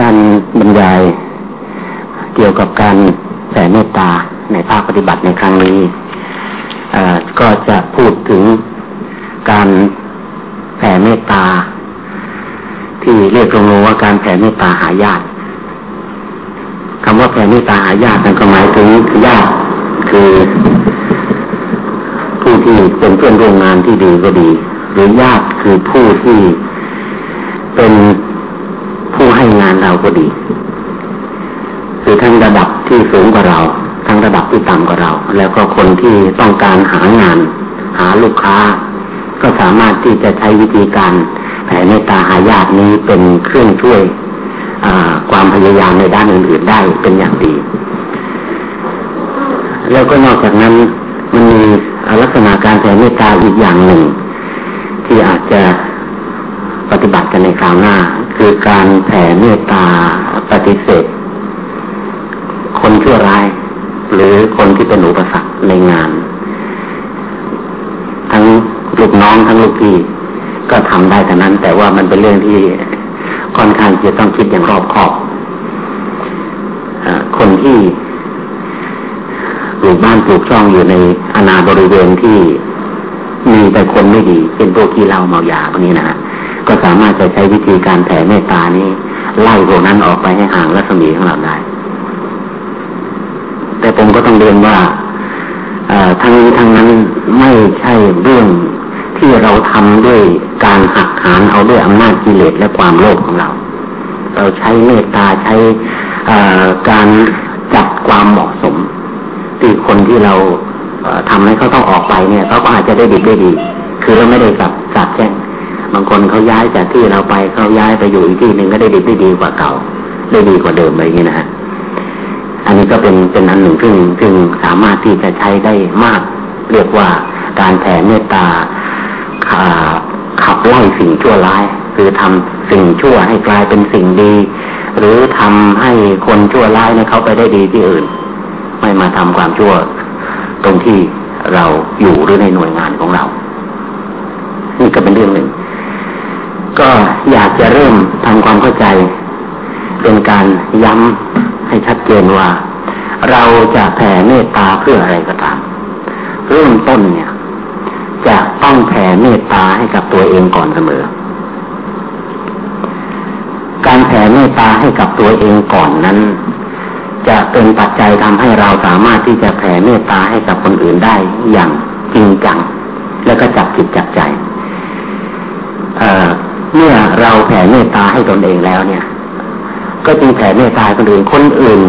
การบรรยายเกี่ยวกับการแผ่เมตตาในภาคปฏิบัติในครั้งนี้ก็จะพูดถึงการแผ่เมตตา ที่เรียกตรงๆว่าการแผ่เมตตาหาญาติคำว่าแผ่เมตตาหาญาตินั่นก็หมายถึงญาติคือผู้ที่เป็นเพื่อนร่วมงานที่ดีก็ดี หรือญาติคือผู้ที่เป็น้งานเราก็ดี คือทั้งระดับที่สูงกว่าเรา ทั้งระดับที่ต่ำกว่าเรา แล้วก็คนที่ต้องการหางาน หาลูกค้า ก็สามารถที่จะใช้วิธีการแผ่เมตตาหายาตนี้เป็นเครื่องช่วยความพยายามในด้านอื่นๆได้เป็นอย่างดี แล้วก็นอกจากนั้นมันมีลักษณะการแผ่เมตตาอีกอย่างหนึ่ง ที่อาจจะ ปฏิบัติกันในคราวหน้า คือการแผ่เมตตาปฏิเสธ คนชั่วร้าย หรือคนที่เป็นอุปสรรคในงาน ทั้งลูกน้องทั้งลูกพี่ก็ทำได้แต่นั้น แต่ว่ามันเป็นเรื่องที่ค่อนข้างจะต้องคิดอย่างรอบคอบคนที่ปลูกบ้านปลูกช่องอยู่ในอนาบริเวณที่มีแต่คนไม่ดี เป็นพวกขี้เหล้าเมายาพวกนี้นะฮะ ก็สามารถจะใช้วิธีการแผ่เมตตานี้ไล่พวกนั้นออกไปให้ห่างรัศมีของเราได้ แต่ผมก็ต้องเรียนว่าทั้งนี้ทั้งนั้นไม่ใช่เรื่องที่เราทำด้วยการหักหานเอาด้วยอำนาจกิเลสและความโลภของเรา เราใช้เมตตาใช้การจัดความเหมาะสมที่คนที่เราทำให้เขาต้องออกไปเนี่ยเขาก็อาจจะได้ดีได้ดี คือเราไม่ได้สับสับแจ้ง บางคนเขาย้ายจากที่เราไปเขาย้ายไปอยู่อีกที่หนึ่งก็ได้ดีได้ดีกว่าเก่า ได้ดีกว่าเดิมอะไรอย่างนี้นะฮะอันนี้ก็เป็นเป็นอันหนึ่งซึ่งซึ่งสามารถที่จะใช้ได้มาก เรียกว่าการแผ่เมตตาขับไล่สิ่งชั่วร้ายคือทำสิ่งชั่วให้กลายเป็นสิ่งดี หรือทำให้คนชั่วร้ายเนี่ยเขาไปได้ดีที่อื่น ไม่มาทำความชั่ว ตรงที่เราอยู่หรือในหน่วยงานของเรา นี่ก็เป็นเรื่องหนึ่ง ก็อยากจะเริ่มทำความเข้าใจ เป็นการย้ำให้ชัดเจนว่า เราจะแผ่เมตตาเพื่ออะไรก็ตาม เริ่มต้นเนี่ย จะต้องแผ่เมตตาให้กับตัวเองก่อนเสมอ การแผ่เมตตาให้กับตัวเองก่อนนั้น จะเป็นปัจจัยทำให้เราสามารถที่จะแผ่เมตตาให้กับคนอื่นได้อย่างจริงจัง แล้วก็จับจิตจับใจ เเมื่อเราแผ่เมตตาให้ตนเองแล้วเนี่ย ก็จึงแผ่เมตตาคนอื่นคนอื่น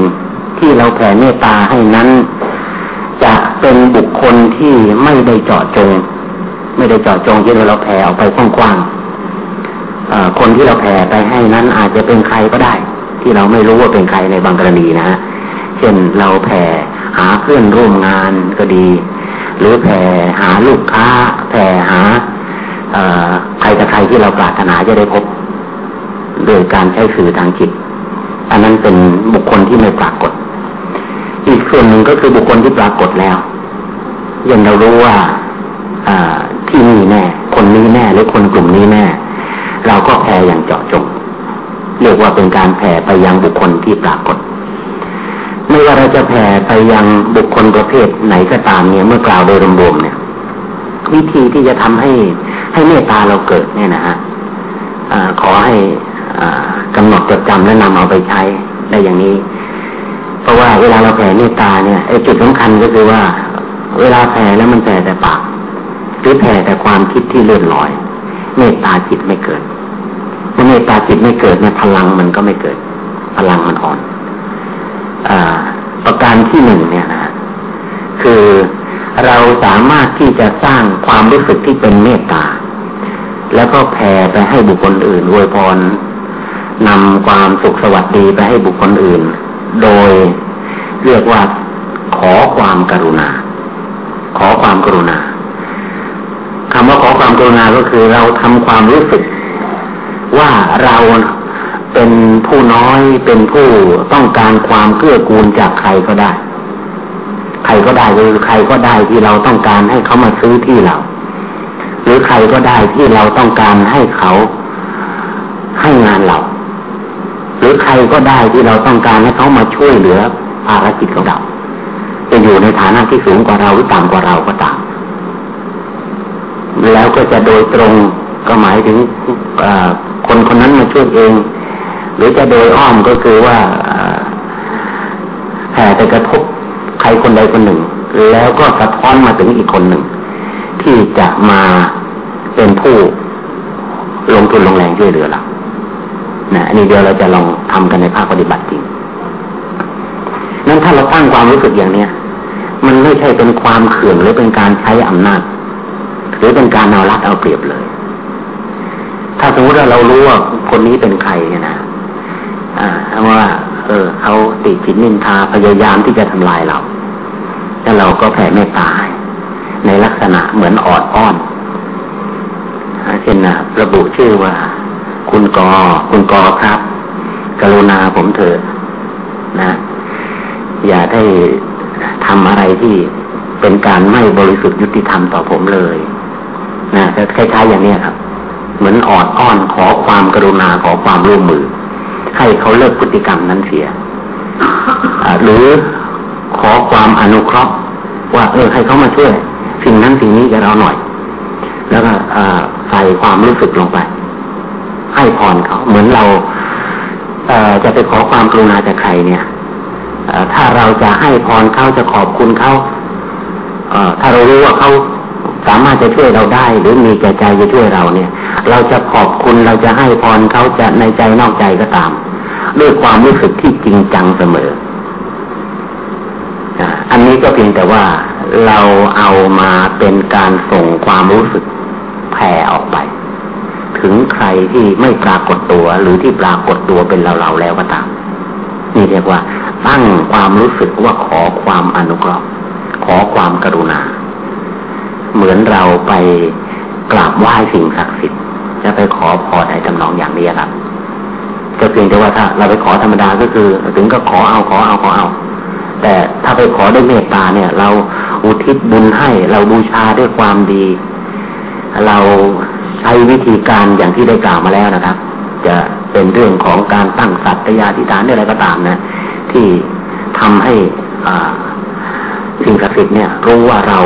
ที่เราแผ่เมตตาให้นั้น จะเป็นบุคคลที่ไม่ได้เจาะจง ไม่ได้เจาะจงที่เราแผ่ออกไปกว้างๆคนที่เราแผ่ไปให้นั้นอาจจะเป็นใครก็ได้ ที่เราไม่รู้ว่าเป็นใครในบางกรณีนะเช่นเราแผ่หาเพื่อนร่วมงานก็ดี หรือแผ่หาลูกค้า แผ่หา ใครกับใครที่เราปรารถนาจะได้พบ โดยการใช้สื่อทางจิต อันนั้นเป็นบุคคลที่ไม่ปรากฏ อีกส่วนหนึ่งก็คือบุคคลที่ปรากฏแล้วยังเรารู้ว่าที่นี่แน่ คนนี้แน่หรือคนกลุ่มนี้แน่ เราก็แผ่อย่างเจาะจงเรียกว่าเป็นการแผ่ไปยังบุคคลที่ปรากฏ ไม่ว่าเราจะแผ่ไปยังบุคคลประเภทไหนก็ตามเนี่ย เมื่อกล่าวโดยรวมๆเนี่ย วิธีที่จะทำให้ ให้เมตตาเราเกิดเนี่ยนะฮะขอให้กำหนดจดจำและนำเอาไปใช้ได้อย่างนี้ เพราะว่าเวลาเราแผ่เมตตาเนี่ยไอ้จุดสำคัญก็คือว่า เวลาแผ่แล้วมันแผ่แต่ปากหรือแผ่แต่ความคิดที่เลื่อนลอย เมตตาจิตไม่เกิดเมื่อเมตตาจิตไม่เกิดเนี่ยพลังมันก็ไม่เกิด พลังมันอ่อนอประการที่หนึ่งเนี่ยนะคือเราสามารถที่จะสร้างความรู้สึกที่เป็นเมตตา แล้วก็แผ่ไปให้บุคคลอื่นอวยพรนำความสุขสวัสดีไปให้บุคคลอื่น โดยเรียกว่าขอความกรุณา ขอความกรุณาคำว่าขอความกรุณาก็คือเราทำความรู้สึก ว่าเราเป็นผู้น้อยเป็นผู้ต้องการความเกื้อกูลจากใครก็ได้ ใครก็ได้หรือใครก็ได้ที่เราต้องการให้เขามาซื้อที่เรา หรือใครก็ได้ที่เราต้องการให้เขาให้งานเรา หรือใครก็ได้ที่เราต้องการให้เขามาช่วยเหลือภารกิจของเราจะอยู่ในฐานะที่สูงกว่าเราหรือต่ำกว่าเราก็ตามแล้วก็จะโดยตรงก็หมายถึงคนคนนั้นมาช่วยเอง หรือจะโดยอ้อมก็คือว่าแผ่ไปกระทบใครคนใดคนหนึ่ง แล้วก็สะท้อนมาถึงอีกคนหนึ่ง ที่จะมาเป็นผู้ลงทุนลงแรงช่วยเหลือเรานะอันนี้เดี๋ยวเราจะลองทำกันในภาคปฏิบัติจริง นั้นถ้าเราตั้งความรู้สึกอย่างเนี้ยมันไม่ใช่เป็นความเขื่องหรือเป็นการใช้อำนาจ หรือเป็นการเอารัดเอาเปรียบเลย ถ้าสมมติว่าเรารู้ว่าคนนี้เป็นใครเนี่ยนะ อ่าว่า เออเขาติจินนินทาพยายามที่จะทำลายเรา แล้วเราก็แผ่เมตตาใในลักษณะเหมือนออดอ้อนเช่นนะระบุชื่อว่า คุณกอ คุณกอครับ กรุณาผมเถิดนะ อย่าได้ทำอะไรที่เป็นการไม่บริสุทธิ์ยุติธรรมต่อผมเลยนะคล้ายๆอย่างนี้ครับ เหมือนออดอ้อนขอความกรุณาขอความร่วมมือ ให้เขาเลิกพฤติกรรมนั้นเสียหรือขอความอนุเคราะห์ว่าเออให้เขามาช่วย สิ่งนั้นสิ่งนี้กับเราหน่อย แล้วก็ใส่ความรู้สึกลงไป ให้พรเขา เหมือนเราเอจะไปขอความกรุณาจากใครเนี่ยถ้าเราจะให้พรเขาจะขอบคุณเขาถ้าเรารู้ว่าเขาสามารถจะช่วยเราได้ หรือมีแก่ใจจะช่วยเราเนี่ย เราจะขอบคุณเราจะให้พรเขาจะในใจนอกใจก็ตาม ด้วยความรู้สึกที่จริงจังเสมออันนี้ก็เพียงแต่ว่า เราเอามาเป็นการส่งความรู้สึกแผ่ออกไป ถึงใครที่ไม่ปรากฏตัวหรือที่ปรากฏตัวเป็นเราเราแล้วก็ตามนี่เรียกว่า ตั้งความรู้สึกว่าขอความอนุเคราะห์ขอความกรุณา เหมือนเราไปกราบไหว้สิ่งศักดิ์สิทธิ์จะไปขอพรในทำนองอย่างนี้ครับจะเพียงแต่ว่าถ้าเราไปขอธรรมดาก็คือ ถึงก็ขอเอาขอเอาขอเอา แต่ถ้าไปขอด้วยเมตตาเนี่ย เราอุทิศบุญให้เราบูชาด้วยความดี เราใช้วิธีการอย่างที่ได้กล่าวมาแล้วนะครับ จะเป็นเรื่องของการตั้งสัตยาธิฐานอะไรก็ตามนะ ที่ทำให้สิ่งศักดิ์สิทธิ์เนี่ย รู้ว่าเรา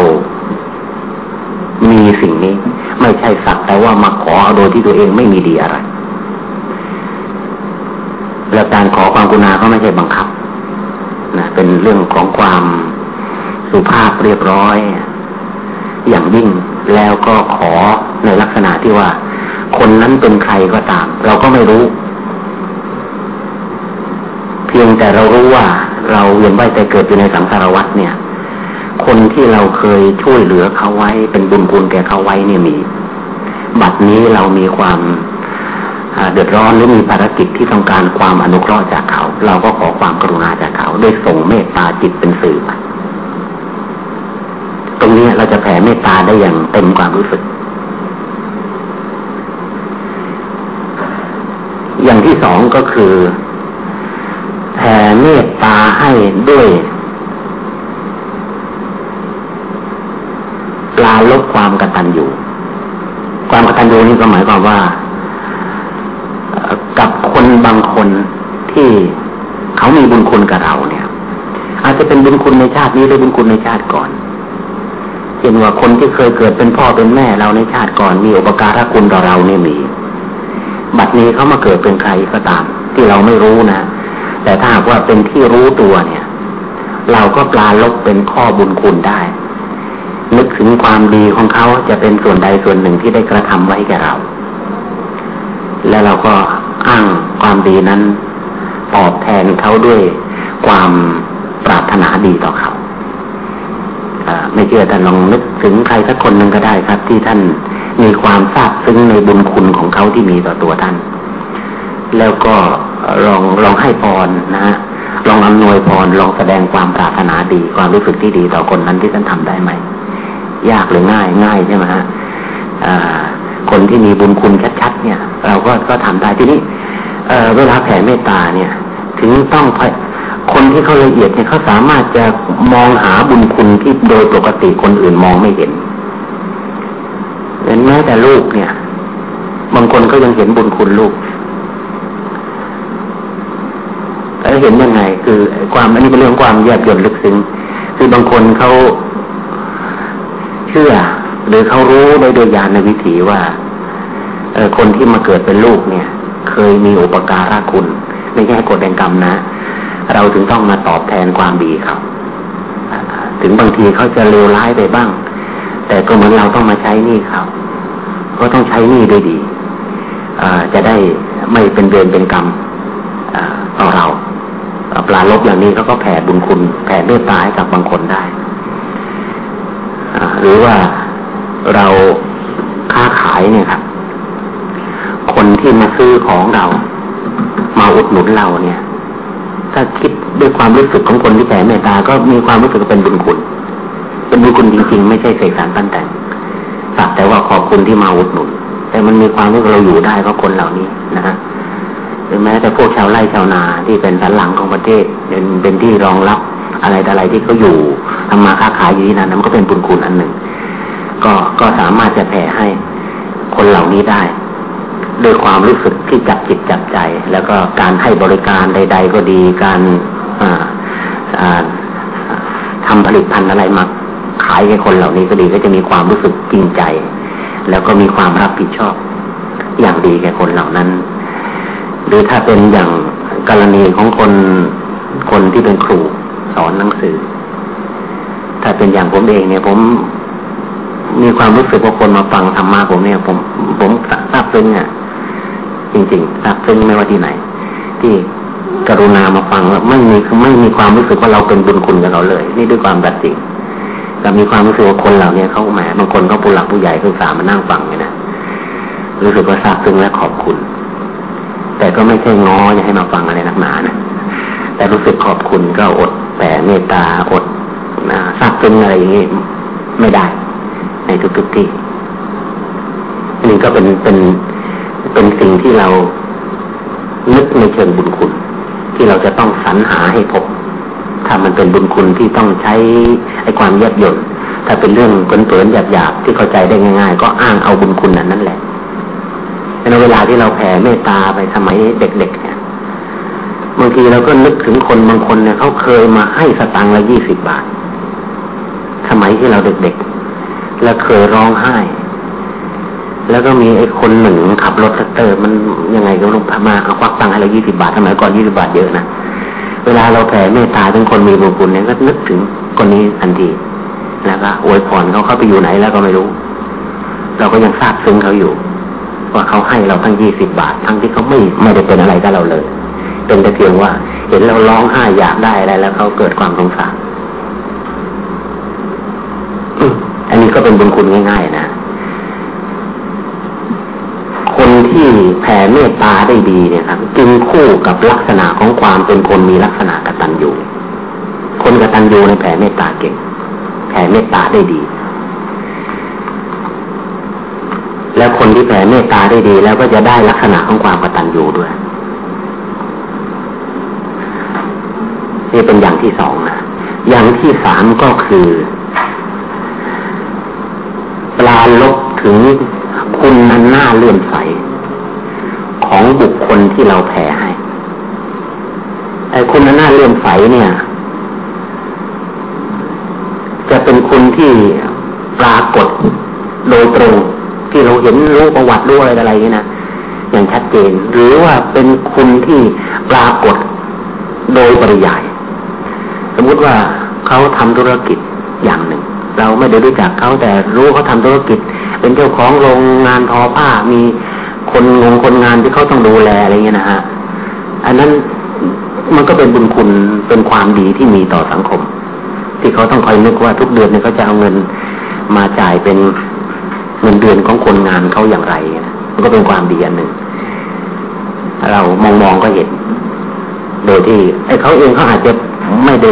มีสิ่งนี้ ไม่ใช่สักแต่ว่ามาขอโดยที่ตัวเองไม่มีดีอะไรและการขอความกุณาก็ไม่ใช่บังคับ นะเป็นเรื่องของความสุภาพเรียบร้อย อย่างยิ่งแล้วก็ขอในลักษณะที่ว่า คนนั้นเป็นใครก็ตาม เราก็ไม่รู้ เพียงแต่เรารู้ว่า เราเวียนว่ายแต่เกิดอยู่ในสังสารวัฏเนี่ย คนที่เราเคยช่วยเหลือเขาไว้เป็นบุญคุณแก่เขาไว้เนี่ยมี บัดนี้เรามีความ เดือดร้อนหรือมีภารกิจที่ต้องการความอนุเคราะห์จากเขา เราก็ขอความกรุณาจากเขาโดยส่งเมตตาจิตเป็นสื่อตรงนี้เราจะแผ่เมตตาได้อย่างเต็มความรู้สึก อย่างที่สองก็คือแผ่เมตตาให้ด้วยปลาลบความกตัญญูความกตัญญูนี่ก็หมายความว่า กับคนบางคนที่เขามีบุญคุณกับเราเนี่ย อาจจะเป็นบุญคุณในชาตินี้หรือบุญคุณในชาติก่อนเช่นว่าคนที่เคยเกิดเป็นพ่อเป็นแม่เราในชาติก่อน มีอุปการะคุณต่อเราเนี่ยมี บัดนี้เขามาเกิดเป็นใครก็ตาม ที่เราไม่รู้นะแต่ถ้าหากว่าเป็นที่รู้ตัวเนี่ย เราก็ปลาลบเป็นข้อบุญคุณได้นึกถึงความดีของเขาจะเป็นส่วนใดส่วนหนึ่งที่ได้กระทำไว้แก่เรา และเราก็อ้างความดีนั้น ตอบแทนเขาด้วยความปรารถนาดีต่อเขาไม่เชื่อท่านลองนึกถึงใครสักคนหนึ่งก็ได้ครับ ที่ท่านมีความทราบซึ้งในบุญคุณของเขาที่มีต่อตัวท่าน แล้วก็ลองลองให้พรนะฮะลองอำนวยพรลองแสดงความปรารถนาดี ความรู้สึกที่ดีต่อคนนั้นที่ท่านทำได้ไหมยากหรือง่ายง่ายใช่ไหมฮะคนที่มีบุญคุณชัดๆ เนี่ย เราก็ก็ทำได้ทีนี้เเวลาแผ่เมตตาเนี่ย ถึงต้องคนที่เขาละเอียดเนี่ยเขาสามารถจะมองหาบุญคุณที่โดยปกติคนอื่นมองไม่เห็นเห็นแม้แต่ลูกเนี่ย บางคนก็ยังเห็นบุญคุณลูกเห็นยังไง คือความอันนี้เป็นเรื่องความแยบยลลึกซึ้งคือบางคนเขาเชื่อ หรือเขารู้โดยโดยญาณวิถีว่า คนที่มาเกิดเป็นลูกเนี่ย เคยมีอุปการะคุณไม่ใช่กฎแห่งกรรมนะ เราถึงต้องมาตอบแทนความดีเขาถึงบางทีเขาจะเลวร้ายไปบ้าง แต่ก็เหมือนเราต้องมาใช้นี่เขาก็ต้องใช้นี่ด้วยดีจะได้ไม่เป็นเวรเป็นกรรมต่อเราปลาลบอย่างนี้เขาก็แผ่บุญคุณแผ่เมตตาให้กับบางคนได้หรือว่าเราค้าขายเนี่ยครับ คนที่มาซื้อของเรา มาอุดหนุนเราเนี่ย ถ้าคิดด้วยความรู้สึกของคนที่แผ่เมตตา ก็มีความรู้สึกเป็นบุญคุณ เป็นบุญคุณจริงๆ ไม่ใช่เสกสรรปั้นแต่งสักแต่ว่าขอบคุณที่มาอุดหนุน แต่มันมีความรู้เราอยู่ได้เพราะคนเหล่านี้นะฮะหรือแม้แต่พวกชาวไร่ชาวนาที่เป็นสันหลังของประเทศเป็นเป็นที่รองรับอะไรต่อะไรที่เขาอยู่ทำมาค้าขายอยู่ที่นั่นนั้นก็เป็นบุญคุณอันหนึ่ง ก็ก็สามารถจะแผ่ให้คนเหล่านี้ได้ ด้วยความรู้สึกที่จับจิตจับใจ แล้วก็การให้บริการใด ๆ ก็ดีการทำผลิตภัณฑ์อะไรมาขายให้คนเหล่านี้ก็ดีก็จะมีความรู้สึกจริงใจ แล้วก็มีความรับผิดชอบ อย่างดีแก่คนเหล่านั้น หรือถ้าเป็นอย่างกรณีของคนคนที่เป็นครูสอนหนังสือ ถ้าเป็นอย่างผมเองเนี่ยผมมีความรู้สึกว่าคนมาฟังธรรมะผมเนี่ย ผมผมทราบซึ้งอะ จริงๆทราบซึ้งไม่ว่าที่ไหน ที่กรุณามาฟังแล้วไม่มีไม่มีความรู้สึกว่าเราเป็นบุญคุณกับเราเลย นี่ด้วยความแบบจริงแต่มีความรู้สึกว่าคนเหล่านี้เขาแหมบางคนเขาผู้หลักผู้ใหญ่คือสามานั่งฟังเลยนะรู้สึกว่าซาบซึ้งและขอบคุณ แต่ก็ไม่ใช่ง้ออย่าให้มาฟังอะไรนักหนานะแต่รู้สึกขอบคุณก็อดแผ่เมตตาอดนะซาบซึ้งอะไรอย่างนี้ไม่ได้ ในทุกๆที่นี่ก็เป็นเป็น เป็นสิ่งที่เรานึกในเชิงบุญคุณ ที่เราจะต้องสรรหาให้พบถ้ามันเป็นบุญคุณที่ต้องใช้ไอ้ความแยบยลถ้าเป็นเรื่องเปินๆหยาบๆที่เข้าใจได้ง่าย ๆ ก็อ้างเอาบุญคุณนั้นนั่นแหละในเวลาที่เราแผ่เมตตาไปสมัยเด็กๆเนี่ยบางทีเราก็นึกถึงคนบางคนเนี่ยเขาเคยมาให้สตังค์ละยี่สิบบาทสมัยที่เราเด็กๆ แล้วเคยร้องไห้ แล้วก็มีไอ้คนหนึ่งขับรถเตอร์มันยังไงก็ลงพมาเอาควักตังค์ให้เรายี่สิบาทสมัยก่อนยี่สิบาทเยอะนะเวลาเราแผ่เมตตาถึงคนมีบุญคุณเนี่ยก็นึกถึงคนนี้ทันทีแล้วก็อวยพรเขาเข้าไปอยู่ไหนแล้วก็ไม่รู้ เราก็ยังทราบซึ้งเขาอยู่ ว่าเขาให้เราทั้งยี่สิบาท ทั้งที่เขาไม่ไม่ได้เป็นอะไรกับเราเลย เป็นแต่เพียงว่า เห็นเราร้องไห้อยากได้อะไรแล้วเขาเกิดความสงสารอันนี้ก็เป็นบุญคุณง่าย ๆ นะคน ที่แผ่เมตตาได้ดีเนี่ยครับจึงคู่กับลักษณะของความเป็นคนมีลักษณะกตัญญูคนกตัญญูในแผ่เมตตาเก่ง แผ่เมตตาได้ดี แล้วคนที่แผ่เมตตาได้ดี แล้วก็จะได้ลักษณะของความกตัญญูด้วยนี่เป็นอย่างที่สองนะอย่างที่สามก็คือ ปลาลบถึงคุณนันหน้าเลื่อนใส ของบุคคลที่เราแผ่ให้ไอ้คุณนันหน้าเลื่อนใสเนี่ย จะเป็นคุณที่ปรากฏโดยตรงที่เราเห็นรู้ประวัติรู้อะไรอะไรนี่นะอย่างชัดเจน หรือว่าเป็นคุณที่ปรากฏโดยปริยาย สมมุติว่าเขาทำธุรกิจอย่างหนึ่ง เราไม่ได้รู้จักเขาแต่รู้เขาทำธุรกิจ เป็นเจ้าของโรงงานทอผ้ามี คนงงคนงานที่เขาต้องดูแลอะไรเงี้ยนะฮะอันนั้นมันก็เป็นบุญคุณเป็นความดีที่มีต่อสังคม ที่เขาต้องคอยนึกว่าทุกเดือนเนี่ยเขาจะเอาเงินมาจ่ายเป็นเงินเดือนของคนงานเขาอย่างไรมันก็เป็นความดีอันหนึ่ง เรามองมองก็เห็น โดยที่ไอ้เขาเองเขาอาจจะไม่ได้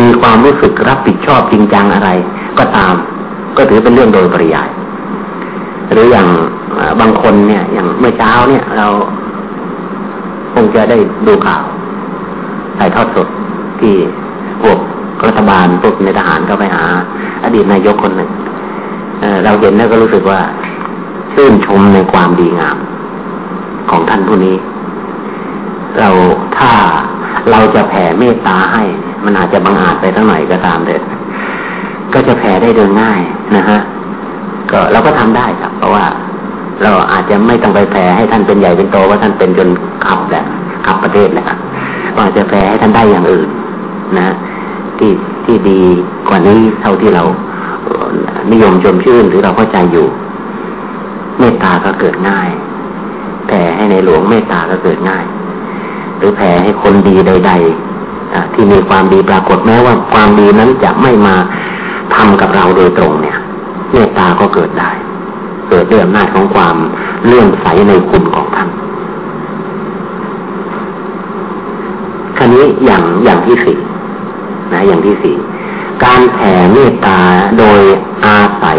มีความรู้สึกรับผิดชอบจริงจังอะไร ก็ตาม ก็ถือเป็นเรื่องโดยปริยาย หรืออย่าง บางคนเนี่ย อย่างเมื่อเช้าเนี่ย เราคงจะได้ดูข่าวถ่ายทอดสดที่พวกรัฐบาลพวกในทหารก็ไปหา อดีตนายกคนหนึ่งเเราเห็นแล้วก็รู้สึกว่าชื่นชมในความดีงาม ของท่านผู้นี้ เราถ้าเราจะแผ่เมตตาให้ มันอาจจะบังอาจไปทั้งไหนก็ตามเถิดก็จะแผ่ได้โดยง่ายนะฮะ ก็เราก็ทำได้ครับ เพราะว่า เราอาจจะไม่ต้องไปแผ่ให้ท่านเป็นใหญ่เป็นโตว่าท่านเป็นจนขับแบบขับประเทศนะครับก็อาจจะแผ่ให้ท่านได้อย่างอื่นนะ ที่ที่ดีกว่านี้เท่าที่เรานิยมชมชื่นหรือเราเข้าใจอยู่เมตตาก็เกิดง่ายแผ่ให้ในหลวงเมตตาก็เกิดง่าย หรือแผ่ให้คนดีใดๆที่มีความดีปรากฏแม้ว่าความดีนั้นจะไม่มาทำกับเราโดยตรงเนี่ย เมตตาก็เกิดได้ เกิดด้วยอำนาจของความเลื่อมใสในคุณของท่านคันนี้อย่างอย่างที่สี่นะอย่างที่สี่การแผ่เมตตาโดยอาศัย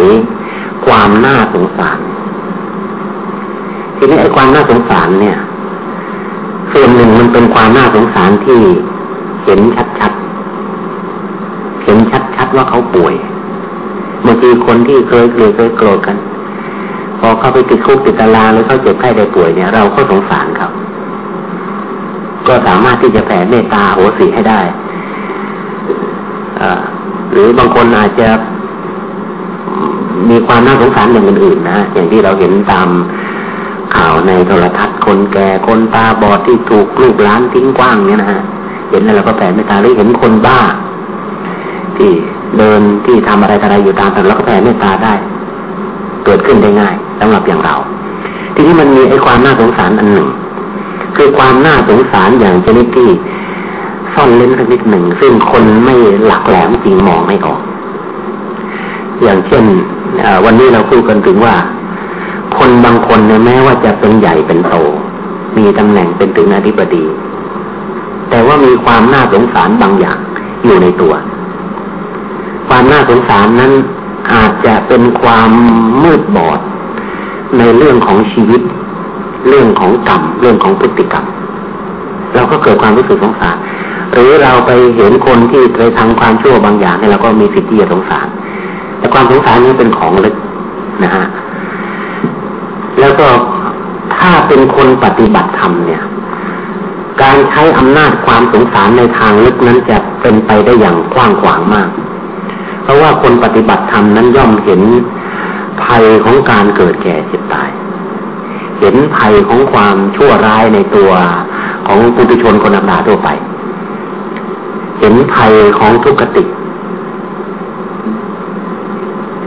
ความน่าสงสาร ทีนี้ไอ้ความน่าสงสารเนี่ย ส่วนหนึ่งมันเป็นความน่าสงสารที่เห็นชัดๆ เห็นชัดๆว่าเขาป่วยบางทีคนที่เคยเกลียดเคยโกรธกัน พอเขาไปติดคุกติดตารางหรือเขาเจ็บไข้ได้ป่วยเนี่ย เราก็สงสารเขาก็สามารถที่จะแผ่เมตตาโหสิให้ได้หรือบางคนอาจจะมีความน่าสงสารอย่างอื่นๆนะอย่างที่เราเห็นตามข่าวในโทรทัศน์คนแก่คนตาบอดที่ถูกลูกหลานทิ้งกว้างเนี่ยนะฮะเห็นแล้วเราก็แผ่เมตตาหรือเห็นคนบ้า ที่เดินที่ทำอะไรอะไรอยู่ตามถนนแล้วก็แผ่เมตตาได้ เกิดขึ้นได้ง่าย สำหรับอย่างเรา ทีนี้มันมีไอ้ความน่าสงสารอันหนึ่ง คือความน่าสงสารอย่างชนิดที่ซ่อนเล้นสักนิดหนึ่ง ซึ่งคนไม่หลักแหลมจริงมองไม่ออก อย่างเช่นวันนี้เราพูดกันถึงว่า คนบางคนเนี่ยแม้ว่าจะเป็นใหญ่เป็นโต มีตำแหน่งเป็นถึงอธิบดี แต่ว่ามีความน่าสงสารบางอย่างอยู่ในตัว ความน่าสงสารนั้นอาจจะเป็นความมืดบอด ในเรื่องของชีวิต เรื่องของกรรมเรื่องของพฤติกรรม เราก็เกิดความรู้สึกสงสารหรือเราไปเห็นคนที่เคยทำความชั่วบางอย่างเนี่ยเราก็มีสิทธิ์ที่จะสงสาร แต่ความสงสารนี้เป็นของลึกนะฮะแล้วก็ถ้าเป็นคนปฏิบัติธรรมเนี่ย การใช้อำนาจความสงสารในทางลึกนั้นจะเป็นไปได้อย่างกว้างขวางมาก เพราะว่าคนปฏิบัติธรรมนั้นย่อมเห็น ภัยของการเกิดแก่เจ็บตาย เห็นภัยของความชั่วร้ายในตัวของปุถุชนคนธรรมดาทั่วไป เห็นภัยของทุกขติ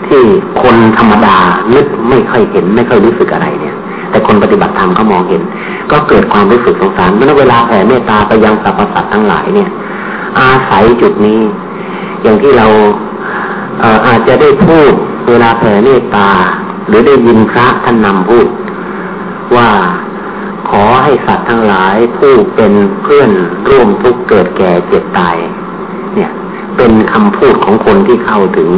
ที่คนธรรมดานึกไม่ค่อยเห็น ไม่ค่อยรู้สึกอะไรเนี่ย แต่คนปฏิบัติธรรมเขามองเห็น ก็เกิดความรู้สึกสงสารเมื่อเวลาแผ่เมตตาไปยังสรรพสัตว์ทั้งหลายเนี่ย อาศัยจุดนี้ อย่างที่เราอาจจะได้พูด เวลาแผ่เมตตา หรือได้ยินพระท่านนำพูด ว่าขอให้สัตว์ทั้งหลายผู้เป็นเพื่อนร่วมทุกข์เกิดแก่เจ็บตาย เนี่ย เป็นคำพูดของคนที่เข้าถึง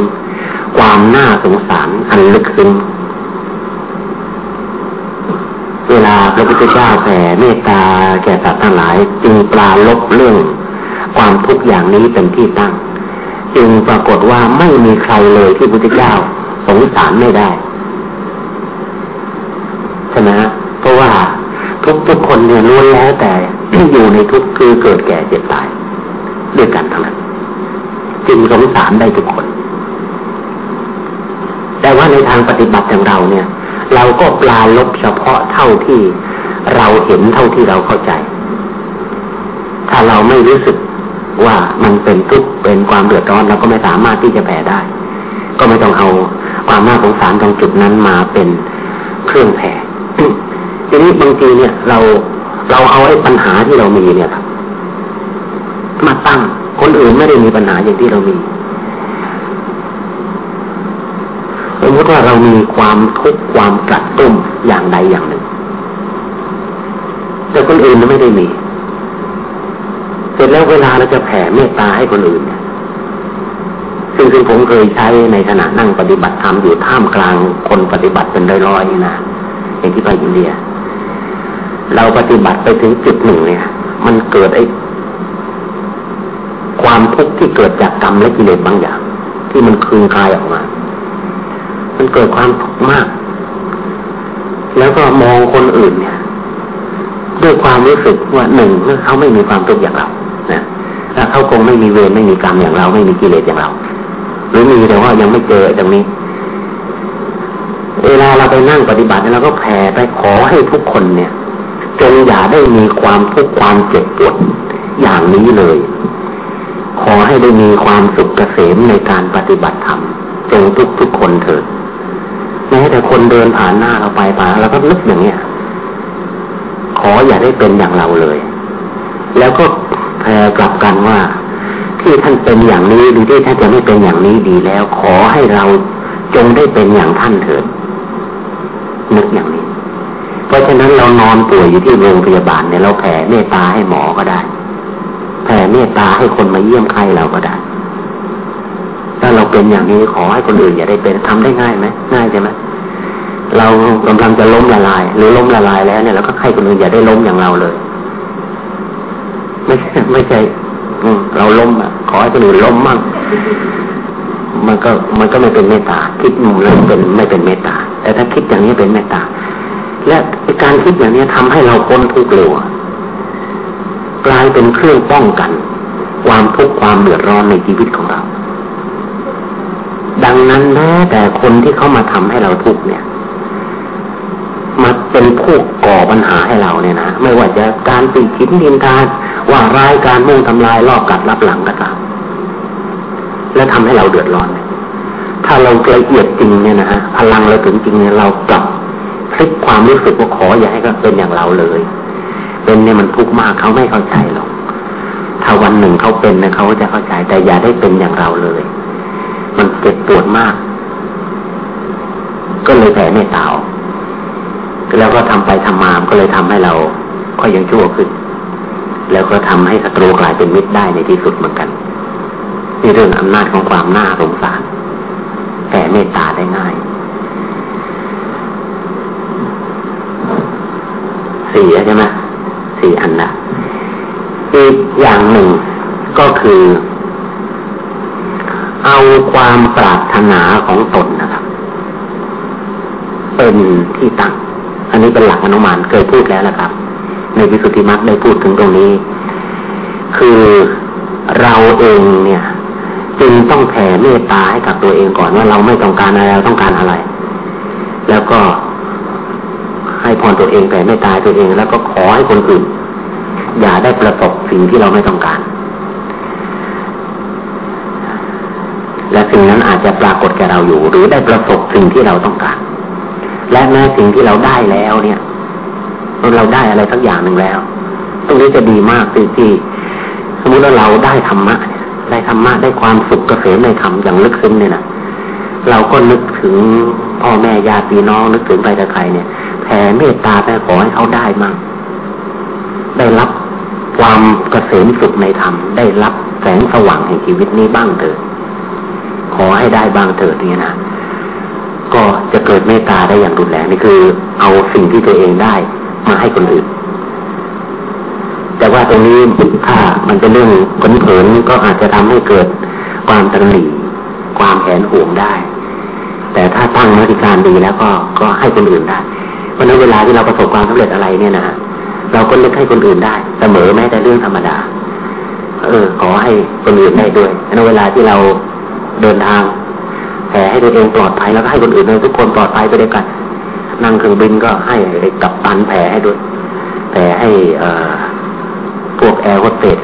ความน่าสงสารอันลึกซึ้งเวลาพระพุทธเจ้าแผ่เมตตาแก่สัตว์ทั้งหลาย จึงปลาลบเรื่อง ความทุกข์อย่างนี้เป็นที่ตั้ง จึงปรากฏว่าไม่มีใครเลยที่พุทธเจ้า สงสารไม่ได้ใช่ไหมเพราะว่าทุกทุกคนเนี่ยล้วนแล้วแต่อยู่ในทุกข์คือเกิดแก่เจ็บตาย ด้วยกันทั้งนั้นจึงสงสารได้ทุกคน แต่ว่าในทางปฏิบัติอย่างเราเนี่ย เราก็ปลาลบเฉพาะเท่าที่เราเห็นเท่าที่เราเข้าใจ ถ้าเราไม่รู้สึกว่ามันเป็นทุกข์เป็นความเดือดร้อนเราก็ไม่สามารถที่จะแผ่ได้ ก็ไม่ต้องเอา ความน่าสงสารตรงจุดนั้นมาเป็นเครื่องแผ่ทีนี้บางทีเนี่ย เราเราเอาไอ้ปัญหาที่เรามีเนี่ยครับมาตั้งคนอื่นไม่ได้มีปัญหาอย่างที่เรามีสมมติว่าเรามีความทุกข์ความกระตุ้มอย่างใดอย่างหนึ่ง แต่คนอื่นไม่ได้มี เสร็จแล้วเวลาเราจะแผ่เมตตาให้คนอื่น ซึ่งซึ่งผมเคยใช้ในขณะนั่งปฏิบัติธรรมอยู่ท่ามกลางคนปฏิบัติเป็นร้อยๆนะอย่างที่ไปอินเดีย เราปฏิบัติไปถึงจุดหนึ่งเนี่ย มันเกิดไอ้ความทุกข์ที่เกิดจากกรรมและกิเลสบางอย่าง ที่มันคืนคลายออกมา มันเกิดความทุกข์มาก แล้วก็มองคนอื่นเนี่ยด้วยความรู้สึกว่าหนึ่งเขาไม่มีความทุกข์อย่างเราถ้าเขาคงไม่มีเวรไม่มีกรรมอย่างเรา ไม่มีกิเลสอย่างเรา หรือมีแต่ว่ายังไม่เจอตรงนี้ เวลาเราไปนั่งปฏิบัติเราก็แผ่ไปขอให้ทุกคนเนี่ยจงอย่าได้มีความทุกข์ความเจ็บปวดอย่างนี้เลย ขอให้ได้มีความสุขเกษมในการปฏิบัติธรรมจงทุกทุกคนเถิดแม้แต่คนเดินผ่านหน้าเราไปผ่าเราก็นึกอย่างเนี้ยขออย่าได้เป็นอย่างเราเลย แล้วก็แผ่กลับกันว่า ที่ท่านเป็นอย่างนี้หรือที่ท่านจะไม่เป็นอย่างนี้ดีแล้ว ขอให้เราจงได้เป็นอย่างท่านเถิดนึกอย่างนี้ เพราะฉะนั้นเรานอนป่วยอยู่ที่โรงพยาบาลเนี่ยเราแผ่เมตตาให้หมอก็ได้ แผ่เมตตาให้คนมาเยี่ยมใครเราก็ได้ถ้าเราเป็นอย่างนี้ขอให้คนอื่นอย่าได้เป็นทำได้ง่ายไหมง่ายใช่ไหมเรากำลังจะล้มละลาย หรือล้มละลายแล้วเนี่ยเราก็ให้คนอื่นอย่าได้ล้มอย่างเราเลย ไม่ใช่ไม่ใช่ เราล้มอะขอให้คนอื่นล้มมั่งมันก็มันก็ไม่เป็นเมตตาคิดมุมแล้วเป็นไม่เป็นเมตตา แต่ถ้าคิดอย่างนี้เป็นเมตตา และการคิดอย่างนี้ทำให้เราพ้นทุกข์เร็วกลายเป็นเครื่องป้องกัน ความทุกข์ความเดือดร้อนในชีวิตของเรา ดังนั้นแม้แต่คนที่เขามาทำให้เราทุกข์เนี่ย มาเป็นผู้ก่อปัญหาให้เราเนี่ยนะไม่ว่าจะการติชินดินทาว่าร้ายการมุ่งทำลายลอบกัดรับหลังก็ตามและทำให้เราเดือดร้อน ถ้าเราละเอียดจริงเนี่ยนะฮะพลังเราถึงจริงเนี่ยเรากลับพลิกความรู้สึกว่าขออย่าให้เขาเป็นอย่างเราเลย เป็นเนี่ยมันทุกข์มากเขาไม่เข้าใจหรอกถ้าวันหนึ่งเขาเป็นเนี่ยเขาจะเข้าใจแต่อย่าได้เป็นอย่างเราเลย มันเจ็บปวดมาก ก็เลยแผ่เมตตา แล้วก็ทำไปทำมาก็เลยทำให้เราก็ยังชั่วขึ้น แล้วก็ทำให้ศัตรูกลายเป็นมิตรได้ในที่สุดเหมือนกันนี่เรื่องอำนาจของความน่าสงสารแต่เมตตาได้ง่าย สี่ใช่ไหมสี่อันละอีกอย่างหนึ่งก็คือ เอาความปรารถนาของตนนะครับ เป็นที่ตั้ง อันนี้เป็นหลักอนุมานเคยพูดแล้วนะครับ ในวิสุทธิมรรคได้พูดถึงตรงนี้ คือเราเองเนี่ย จึงต้องแผ่เมตตาให้กับตัวเองก่อนว่าเราไม่ต้องการอะไรเราต้องการอะไร แล้วก็ให้พรตัวเองแผ่เมตตาตัวเอง แล้วก็ขอให้คนอื่น อย่าได้ประสบสิ่งที่เราไม่ต้องการ และสิ่งนั้นอาจจะปรากฏแก่เราอยู่ หรือได้ประสบสิ่งที่เราต้องการ และแม้สิ่งที่เราได้แล้วเนี่ยเราได้อะไรสักอย่างหนึ่งแล้ว ตรงนี้จะดีมากที่ที่สมมติว่าเราได้ธรรมะได้ธรรมะได้ความสุขเกษมในธรรมอย่างลึกซึ้งเนี่ยนะเราก็นึกถึงพ่อแม่ญาติพี่น้องนึกถึงไปตะใครเนี่ยแผ่เมตตาแต่ขอให้เขาได้มั่งได้รับความเกษมสุขในธรรมได้รับแสงสว่างแห่งชีวิตนี้บ้างเถิดขอให้ได้บ้างเถิดเนี่ยนะ ก็จะเกิดเมตตาได้อย่างรุนแรงนี่คือ เอาสิ่งที่ตัวเองได้มาให้คนอื่น แต่ว่าตรงนี้ถ้ามันเป็นเรื่องผลเผินก็อาจจะทำให้เกิดความตระหนี่ความแหนห่วงได้ แต่ถ้าตั้งมติการดีแล้วก็ก็ให้คนอื่นได้ เพราะนั้นเวลาที่เราประสบความสำเร็จอะไรเนี่ยนะเราก็เลือกให้คนอื่นได้ เสมอแม้แต่เรื่องธรรมดา เออ ขอให้คนอื่นได้ด้วยในเวลาที่เราเดินทาง แผ่ให้ตัวเองปลอดภัยแล้วก็ให้คนอื่นทุกคนปลอดภัยไปด้วยกันนั่งเครื่องบินก็ให้กับตันแผ่ให้ด้วยแผ่ให้พวกแอร์โฮสเตส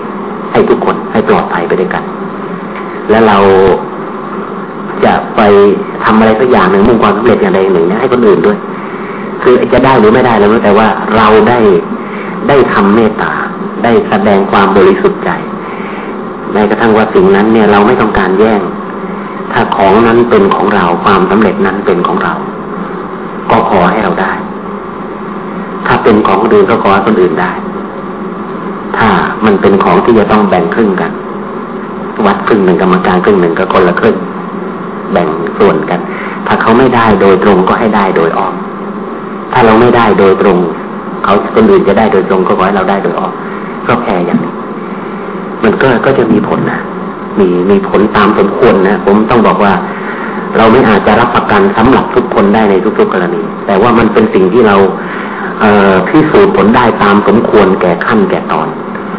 ให้ทุกคนให้ปลอดภัยไปด้วยกัน แล้วเราจะไปทำอะไรสักอย่างหนึ่งมุ่งความสำเร็จอย่างใดอย่างหนึ่งนี่ยให้คนอื่นด้วย คือจะได้หรือไม่ได้แล้วแต่ว่าเราได้ได้ทำเมตตาได้แสดงความบริสุทธิ์ใจแม้กระทั่งว่าสิ่งนั้นเนี่ยเราไม่ต้องการแย่ง ถ้าของนั้นเป็นของเราความสำเร็จนั้นเป็นของเรา ก็ขอให้เราได้ ถ้าเป็นของคนอื่นก็ขอให้คนอื่นได้ ถ้ามันเป็นของที่จะต้องแบ่งครึ่งกัน วัดครึ่งหนึ่งกรรมการครึ่งหนึ่งก็คนละครึ่งแบ่งส่วนกัน ถ้าเขาไม่ได้โดยตรงก็ให้ได้โดยอ้อมถ้าเราไม่ได้โดยตรง เขาคนอื่นจะได้โดยตรงก็ขอให้เราได้โดยอ้อมก็แค่อย่างนี้มันก็ก็จะมีผลนะ มีมีผลตามสมควรนะ ผมต้องบอกว่า เราไม่อาจจะรับประกันสำหรับทุกคนได้ในทุกๆกรณี แต่ว่ามันเป็นสิ่งที่เราเออพิสูจน์ผลได้ตามสมควรแก่ขั้นแก่ตอน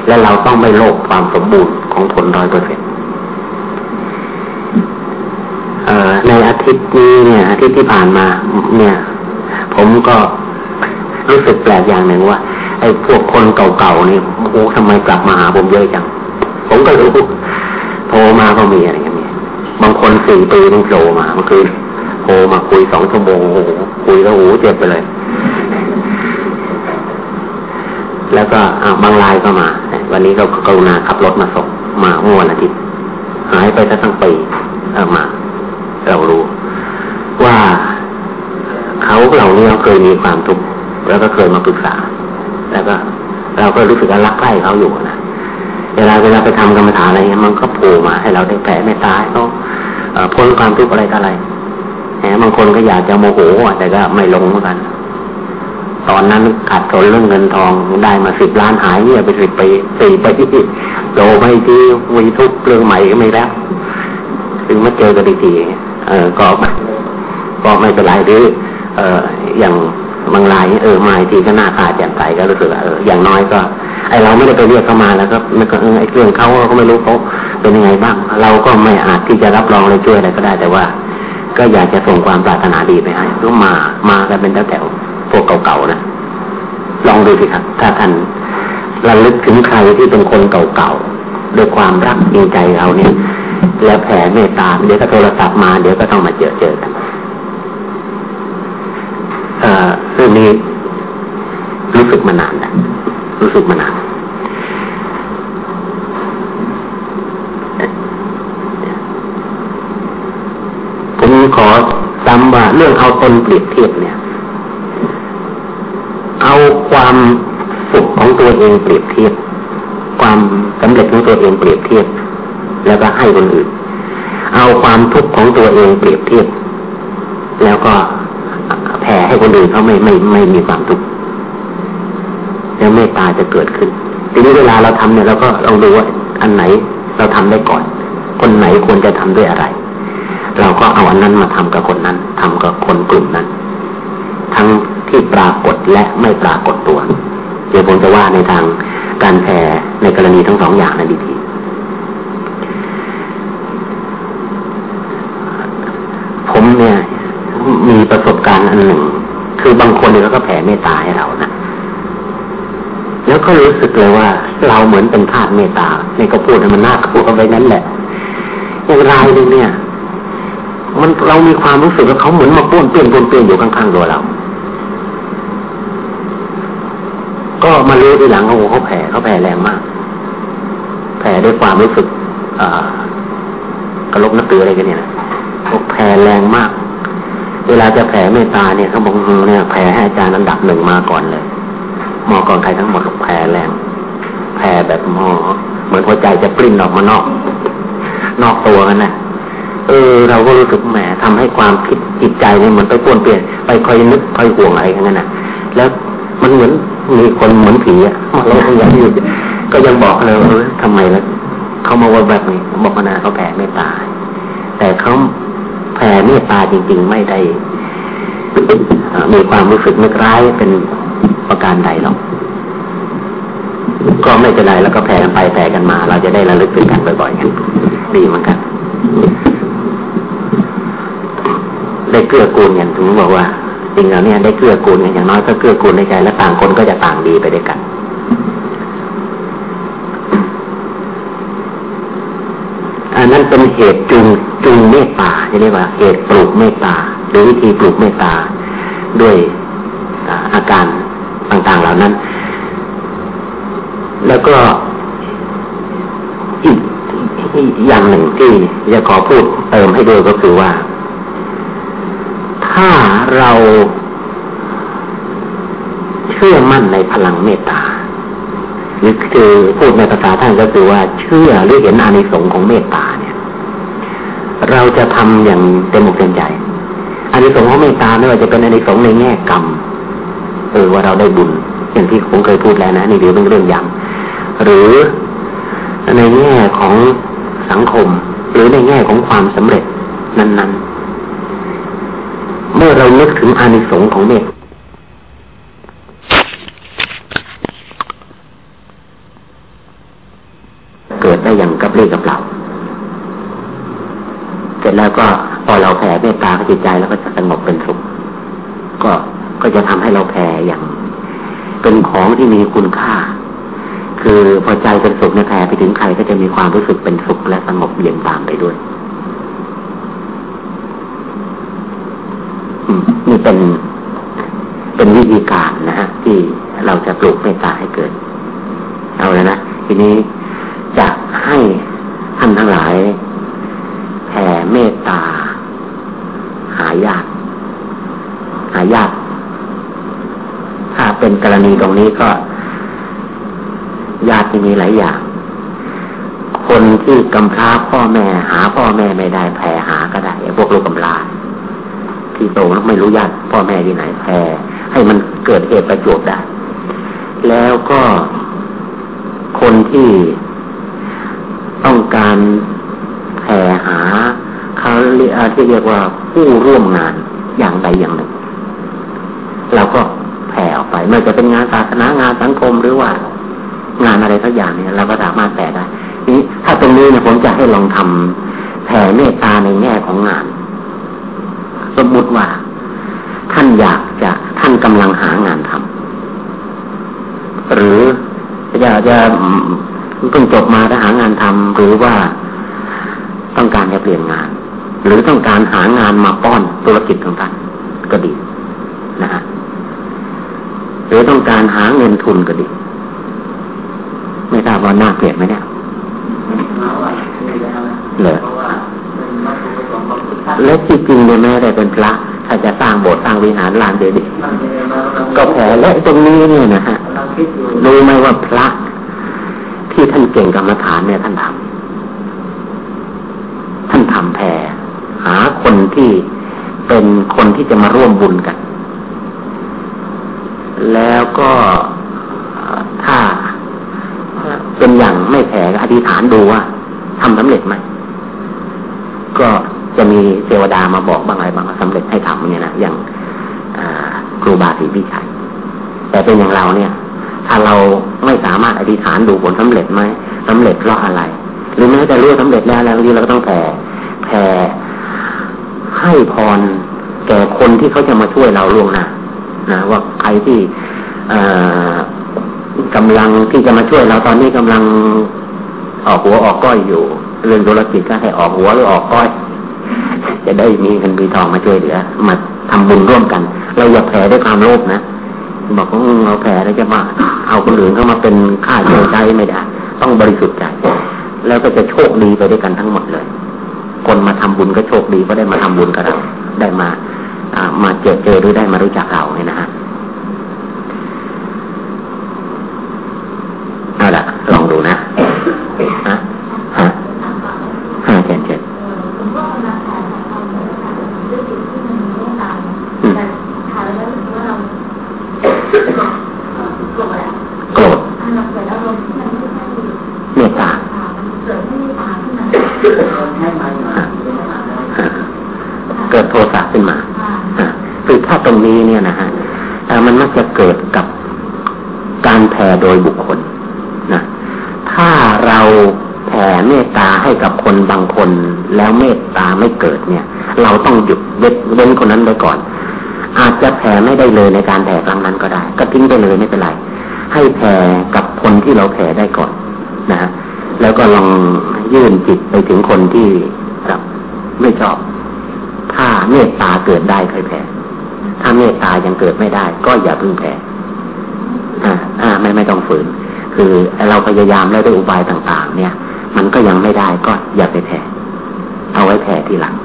และเราต้องไม่โลภความสมบูรณ์ของผลร้อยเปอร์เซ็นต์ในอาทิตย์นี้เนี่ย อาทิตย์ที่ผ่านมา เนี่ย ผมก็รู้สึกแปลกอย่างหนึ่งว่าไอ้พวกคนเก่าๆนี่โอ้ทำไมกลับมาหาผมเยอะจัง ผมก็รู้ โทรมาก็มีอะไรอย่างเงี้ยบางคนสี่ปีนึงโผล่มาเมื่อคืนโทรมาคุยสองชั่วโมงโอ้โหคุยแล้วโอ้เจ็บไปเลย แล้วก็บางรายก็มา วันนี้ก็กรุณาขับรถมาส่งมาเมื่อวันอาทิตย์หายไปตั้งปีเออมา เรารู้ ว่าเขาเหล่านี้เคยมีความทุกข์แล้วก็เคยมาปรึกษา แล้วก็ เราก็รู้สึกว่ารักใคร่เขาอยู่นะ เวลาเวลาไปทำกรรมฐานอะไรเงี้ยมันก็โผล่มาให้เราได้แผ่เมตตาให้เขาพ้นความทุกข์อะไรต่อะไรแหมบางคนก็อยากจะโมโหแต่ก็ไม่ลงเหมือนกัน ตอนนั้นขาดทนเรื่องเงินทองได้มาสิบล้านหายเงียไปสิบปีสี่ปีโตไปที่วีทุกเรื่องใหม่ก็ไม่แล้วถึงมาเจอกันทีเออก็ก็ไม่เป็นไรหรือเอออย่างบางรายเออมาทีก็น้าขาดแจ่มใสก็รู้สึกเอออย่างน้อยก็ ไอเราไม่ได้ไปเรียกเขามาแล้วก็มันก็ไอเรื่องเขาก็ไม่รู้เขาเป็นยังไงบ้าง เราก็ไม่อาจที่จะรับรองเลยช่วยอะไรก็ได้แต่ว่า ก็อยากจะส่งความปรารถนาดีไปให้ก็มามากันเป็นแถวพวกเก่าๆนะลองดูสิครับ ถ้าท่านระลึกถึงใครที่เป็นคนเก่าๆด้วยความรักจริงใจเราเนี่ย แล้วแผ่เมตตาเดี๋ยวก็โทรศัพท์มาเดี๋ยวก็ต้องมาเจอเจอกันเอ่อเรื่องนี้รู้สึกมานานแล้ว รู้สึกมานานผมขอจำว่าเรื่องเอาตนเปรียบเทียบเนี่ย เอาความสุขของตัวเองเปรียบเทียบ ความสำเร็จของตัวเองเปรียบเทียบ แล้วก็ให้คนอื่น เอาความทุกข์ของตัวเองเปรียบเทียบ แล้วก็แผ่ให้คนอื่นเขาไม่ไม่ไม่มีความทุกข์ แล้วเมตตาจะเกิดขึ้น ทีนี้เวลาเราทำเนี่ยเราก็ลองดูว่าอันไหนเราทำได้ก่อน คนไหนควรจะทำด้วยอะไร เราก็เอาอันนั้นมาทำกับคนนั้นทำกับคนกลุ่มนั้น ทั้งที่ปรากฏและไม่ปรากฏตัวเดี๋ยวผมจะว่าในทางการแผ่ในกรณีทั้งสองอย่างนั้นดีทีผมเนี่ยมีประสบการณ์อันหนึ่ง คือบางคนเนี่ยก็แผ่เมตตาให้เรานะ แล้วก็รู้สึกเลยว่า เราเหมือนเป็นธาตุเมตตาในก็พูดมันน่ากลัวไปนั้นแหละอย่างไรนึงเนี่ย มันเรามีความรู้สึกว่าเขาเหมือนมาป้วนเปี้ยนป้วนเปี้ยนอยู่ข้างๆตัวเรา ก็มารู้ทีหลังโอ้เขาแผ่เขาแผ่แรงมาก แผ่ด้วยความรู้สึกอกระลบนักเตืออะไรกันเนี่ยนะแผ่แรงมาก เวลาจะแผ่เมตตาเนี่ยเขาบอกเนี่ยแผ่ให้อาจารย์อันดับหนึ่งมาก่อนเลย หมอกอนใครทั้งหมดแผ่แรงแผ่แบบหมอเหมือนหัวใจจะปริ้นออกมานอก นอกตัวกันนะเออ เราก็รู้สึกแหมทำให้ความคิดจิตใจเนี่ยเหมือนไปปวนเปลี่ยนไปคอยนึกคอยห่วงอะไรกันนะแล้วมันเหมือนมีคนเหมือนผีอะมาเราอย่างนี้ก็ยังบอกเลยเออทำไมล่ะเขามาว่าแบบนี้บอกว่านะเขาแผ่เมตตาแต่เขาแผ่เมตตาจริง ๆ ไม่ได้มีความรู้สึกนึกร้ายเป็น ประการใดหรอก ก็ไม่เป็นไรแล้วก็แผ่กันไปแผ่กันมา เราจะได้ระลึกถึงกันบ่อยๆกันดีเหมือนกันได้เกื้อกูลกันถึงบอกว่าจริงแล้วเนี่ยได้เกื้อกูลกันอย่างน้อยก็เกื้อกูลในใจและต่างคนก็จะต่างดีไปด้วยกันอันนั้นเป็นเหตุจูงจูงเมตตาจะเรียกว่าเหตุปลูกเมตตาหรือวิธีปลูกเมตตาด้วยอาการ ต่างๆ เหล่านั้น แล้วก็อีกอย่างหนึ่งที่จะขอพูดเติมให้ด้วยก็คือว่า ถ้าเราเชื่อมั่นในพลังเมตตาหรือคือพูดในภาษาท่านก็คือว่าเชื่อหรือเห็นอานิสงส์ของเมตตาเนี่ย เราจะทำอย่างเต็มอกเต็มใจอานิสงส์ของเมตตาไม่ว่าจะเป็นอานิสงส์ในแง่กรรม เออว่าเราได้บุญอย่างที่ผมเคยพูดแล้วนะนี่เดี๋ยวเป็นเรื่องย่งหรือในแง่ของสังคม หรือในแง่ของความสำเร็จนั้น ๆ เมื่อเรานึกถึงอานิสงส์ของเมตเกิดได้อย่างกับเรียกับเราเสร็จแล้วก็พอเราแผ่เมตตาจิตใจแล้วก็จะสงบเป็นสุขก็ ก็จะทำให้เราแผ่อย่าง เป็นของที่มีคุณค่า คือพอใจเป็นสุขในแผ่ไปถึงใครก็จะมีความรู้สึกเป็นสุขและสงบเย็นตามไปด้วยนี่เป็นเป็นวิธีการนะฮะที่เราจะปลูกเมตตาให้เกิด เอาแล้วนะทีนี้จะให้ท่านทั้งหลายแผ่เมตตา หายากหายากถ้าเป็นก รณีตรงนี้ก็ญาติมีหลายอย่าง คนที่กำพร้าพ่อแม่หาพ่อแม่ไม่ได้แผ่หาก็ได้พวกลูกกำลาที่โตแล้วไม่รู้ญาติพ่อแม่ที่ไหนแผ่ให้มันเกิดเหตุประจวบได้ แล้วก็คนที่ต้องการแผ่หาเขาเรียกที่เรียกว่าผู้ร่วมงานอย่างใดอย่างหนึ่งเราก็ ไปไม่ว่าจะเป็นงานศาสนางานสังคมหรือว่า งานอะไรสักอย่างเนี่ยเราก็สามารถแผ่ได้นี้ถ้าตรงนี้เนี่ยผมจะให้ลองทำแผ่เมตตาในแง่ของงาน สมมุติว่า ท่านอยากจะท่านกำลังหางานทำหรืออยากจะเพิ่งจบมาจะหางานทำหรือว่าต้องการจะเปลี่ยนงาน หรือต้องการหางานมาป้อนธุรกิจของท่านก็ดีนะฮะ หรือต้องการหาเงินทุนก็ดี ไม่ทราบว่าน่าเกลียดไหมเนี่ยเหรอและจริงๆเนี่ยแม้แต่เป็นพระถ้าจะสร้างโบสถ์สร้างวิหารลานเดียวดิก็แผลและตรงนี้เนี่ยนะฮะรู้ไหมว่าพระที่ท่านเก่งกรรมฐานเนี่ยท่านทำท่านทำแผ่หาคนที่เป็นคนที่จะมาร่วมบุญกัน แล้วก็ถ้าเป็นอย่างไม่แผ่อธิษฐานดูว่าทำสำเร็จไหมก็จะมีเทวดามาบอกบางอะไรบางสำเร็จให้ทำเนี่ยนะอย่างครูบาศรีพิชัยแต่เป็นอย่างเราเนี่ย ถ้าเราไม่สามารถอธิษฐานดูผลสำเร็จไหมสำเร็จเพราะอะไร หรือแม้แต่รู้สำเร็จแล้วแล้วทีเราก็ต้องแผ่แผ่ให้พรแก่คนที่เขาจะมาช่วยเราล่วงหน้า นะว่าใครที่กำลังที่จะมาช่วยเราตอนนี้กำลังออกหัวออกก้อยอยู่ เรื่องธุรกิจก็ให้ออกหัวหรือออกก้อย จะได้มีเงินมีทองมาช่วยเหลือ มาทำบุญร่วมกัน เราอย่าแผ่ด้วยความโลภนะบอกว่าเราแผ่แล้วจะมาเอาคนอื่นเข้ามาเป็นค่าเชิใจไม่ได้ ต้องบริสุทธิ์ใจ แล้วก็จะโชคดีไปด้วยกันทั้งหมดเลย คนมาทำบุญก็โชคดีก็ได้มาทำบุญกับเราได้มา มาเจอเจอหรือได้มารู้จักเราเนี่ยนะฮะเอาละลองดูนะฮะฮะฮะเช่นเช่นโกรธเมตตาเกิดโทสะขึ้นมาคือถ้าตรงนี้เนี่ยนะฮะมันมัก จะเกิดกับการแผ่โดยบุคคลนะถ้าเราแผ่เมตตาให้กับคนบางคน แล้วเมตตาไม่เกิดเนี่ย เราต้องหยุดเว้นคนนั้นไปก่อน อาจจะแผ่ไม่ได้เลยในการแผ่ครั้งนั้นก็ได้ ก็ทิ้งไปเลยไม่เป็นไร ให้แผ่กับคนที่เราแผ่ได้ก่อนนะฮะแล้วก็ลองยื่นจิตไปถึงคนที่รับไม่ชอบ ถ้าเมตตาเกิดได้ค่อยแผ่ ถ้าเมตตายังเกิดไม่ได้ ก็อย่าพิ่งแผ่อ่าอ่าไม่ไม่ต้องฝืน คือเราพยายามแล้วด้วยอุบายต่าง ๆ เนี่ย มันก็ยังไม่ได้ก็อย่าไปแผ่เอาไว้แผ่ทีหลัง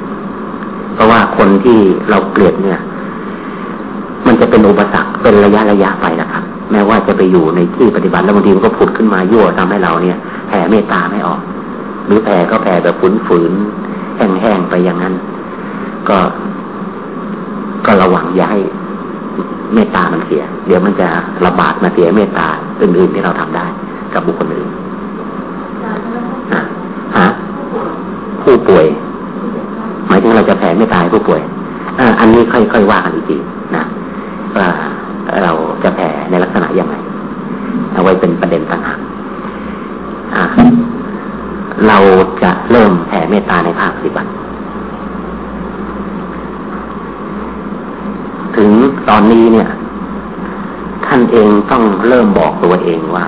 เพราะว่าคนที่เราเกลียดเนี่ย มันจะเป็นอุปสรรคเป็นระยะระยะไปนะครับ แม้ว่าจะไปอยู่ในที่ปฏิบัติแล้วบางทีมันก็ผุดขึ้นมายั่วทำให้เราเนี่ยแผ่เมตตาไม่ออก หรือแผ่ก็แผ่แบบฝืนๆแห้งๆไปอย่างนั้น ก็ ก็ระวังอย่าให้เมตตามันเสีย เดี๋ยวมันจะระบาดมาเสียเมตตาอื่นๆที่เราทำได้ กับบุคคลอื่นฮะผู้ป่วย หมายถึงเราจะแผ่ไม่ตายผู้ป่วยอันนี้ค่อยๆว่ากันอีกทีนะว่าเราจะแผ่ในลักษณะยังไงเอาไว้เป็นประเด็นต่างหากเราจะเริ่มแผ่เมตตาในภาคปฏิบัติ ถึงตอนนี้เนี่ย ท่านเองต้องเริ่มบอกตัวเองว่า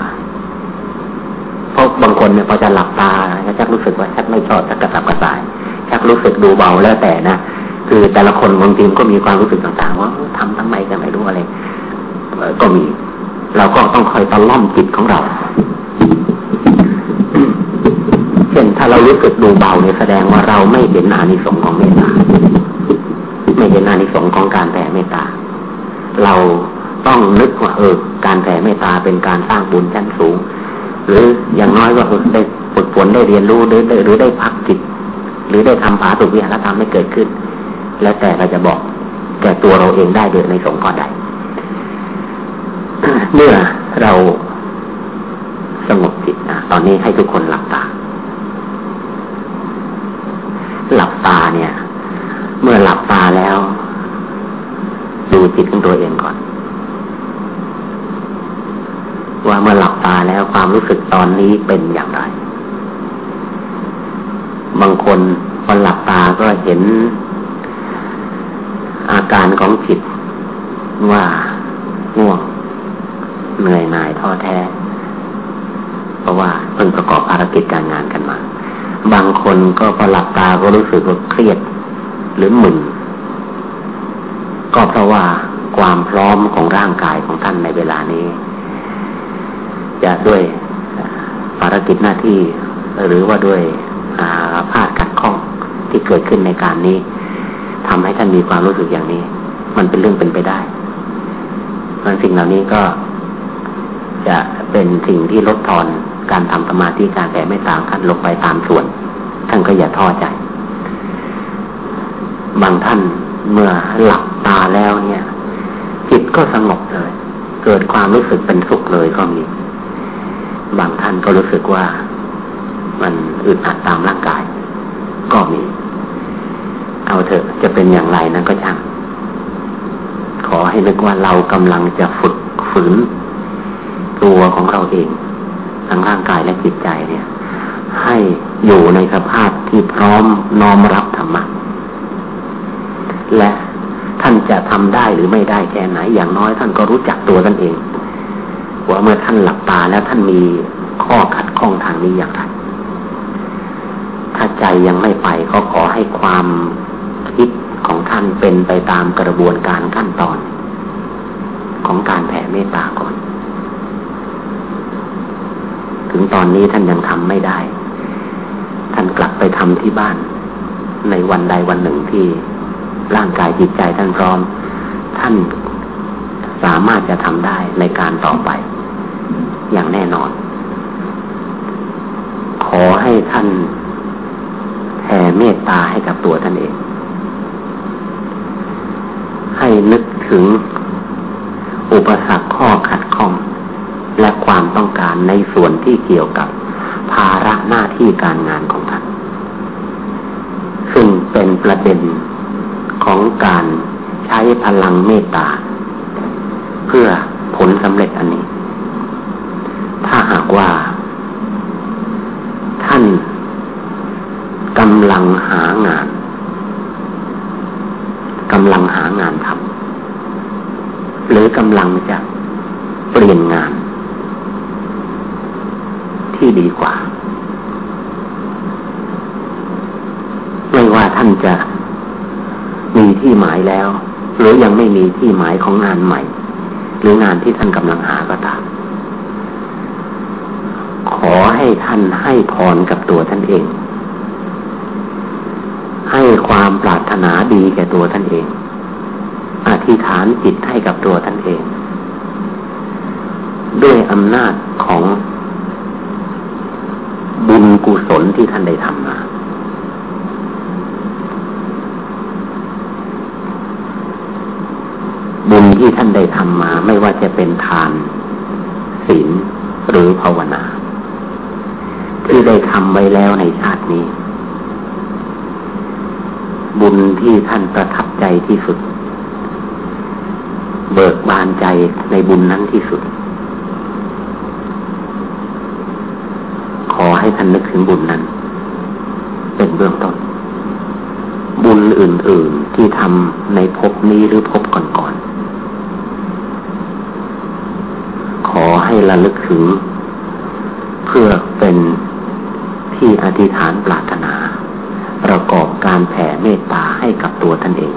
เพราะบางคนเนี่ยพอจะหลับตาชักรู้สึกว่าชักไม่ชอบชักกระสับกระส่ายชักรู้สึกดูเบาแล้วแต่นะคือแต่ละคนบางทีก็มีความรู้สึกต่างๆ ว่าทำทำไมกันไม่รู้อะไรก็มี เราก็ต้องคอยตะล่อมจิตของเรา เช่นถ้าเรารู้สึกดูเบาเนี่ยแสดงว่าเราไม่เห็นอานิสงส์ของเมตตาไม่เห็นอานิสงส์ของการแผ่เมตตา เราึกว่าเออ การแผ่เมตตาเป็นการสร้างบุญชั้นสูง หรืออย่างน้อยก็ได้ฝึกฝนได้เรียนรู้หรือได้หรือได้พักจิตหรือได้ทำผาสุวิหารธรรมให้เกิดขึ้น แล้วแต่เราจะบอกแก่ตัวเราเองได้โดยในสงฆ์ก็ได้เมื่อเราสงบจิตนะตอนนี้ให้ทุกคนหลับตา หลับตาเนี่ย เมื่อหลับตาแล้ว ดูจิตของตัวเองก่อน ว่าเมื่อหลับตาแล้วความรู้สึกตอนนี้เป็นอย่างไร บางคนพอหลับตาก็เห็นอาการของจิตว่าง่วงเหนื่อยหน่ายท้อแท้ เพราะว่าเพิ่งประกอบภารกิจการงานกันมา บางคนก็พอหลับตาก็รู้สึกว่าเครียดหรือหมึนก็เพราะว่าความพร้อมของร่างกายของท่านในเวลานี้ จะด้วยภารกิจหน้าที่ หรือว่าด้วยอาพาดขัดข้องที่เกิดขึ้นในการนี้ทำให้ท่านมีความรู้สึกอย่างนี้ มันเป็นเรื่องเป็นไปได้มันสิ่งเหล่านี้ก็จะเป็นสิ่งที่ลดทอนการทำสมาธิการแผ่ไม่ตามท่านลงไปตามส่วน ท่านก็อย่าท้อใจ บางท่านเมื่อหลับตาแล้วเนี่ย จิตก็สงบเลย เกิดความรู้สึกเป็นสุขเลยก็มี บางท่านก็รู้สึกว่ามันอึดอัดตามร่างกาย ก็มี เอาเถอะจะเป็นอย่างไรนั้นก็ช่าง ขอให้นึกว่าเรากำลังจะฝึกฝืน ตัวของเราเอง ทั้งร่างกายและจิตใจเนี่ย ให้อยู่ในสภาพที่พร้อมน้อมรับธรรมะ และท่านจะทำได้หรือไม่ได้แค่ไหน อย่างน้อยท่านก็รู้จักตัวท่านเอง ว่าเมื่อท่านหลับตาแล้วท่านมีข้อขัดข้องทางนี้อย่างไรถ้าใจยังไม่ไปก็ขอให้ความคิดของท่านเป็นไปตามกระบวนการขั้นตอน ของการแผ่เมตตาก่อน ถึงตอนนี้ท่านยังทำไม่ได้ ท่านกลับไปทำที่บ้าน ในวันใดวันหนึ่งที่ร่างกายจิตใจท่านพร้อม ท่านสามารถจะทำได้ในการต่อไป อย่างแน่นอน ขอให้ท่านแผ่เมตตาให้กับตัวท่านเอง ให้นึกถึงอุปสรรคข้อขัดข้อง และความต้องการในส่วนที่เกี่ยวกับภาระหน้าที่การงานของท่าน ซึ่งเป็นประเด็นของการใช้พลังเมตตา เพื่อผลสำเร็จอันนี้ ถ้าหากว่า ท่านกำลังหางานกำลังหางานทำหรือกำลังจะเปลี่ยนงาน ที่ดีกว่า ไม่ว่าท่านจะมีที่หมายแล้ว หรือยังไม่มีที่หมายของงานใหม่ หรืองานที่ท่านกำลังหาก็ตาม ขอให้ท่านให้พรกับตัวท่านเอง ให้ความปรารถนาดีแก่ตัวท่านเอง อธิษฐานจิตให้กับตัวท่านเอง ด้วยอำนาจของบุญกุศลที่ท่านได้ทำมาบุญที่ท่านได้ทำมา ไม่ว่าจะเป็นทานศีลหรือภาวนา ที่ได้ทำไว้แล้วในชาตินี้ บุญที่ท่านประทับใจที่สุด เบิกบานใจในบุญนั้นที่สุด ขอให้ท่านนึกถึงบุญนั้น เป็นเบื้องต้น บุญอื่น ๆที่ทำในภพนี้หรือภพก่อนๆขอให้ระลึกถึงเพื่อเป็น ที่อธิษฐานปรารถนา ประกอบการแผ่เมตตาให้กับตัวท่านเอง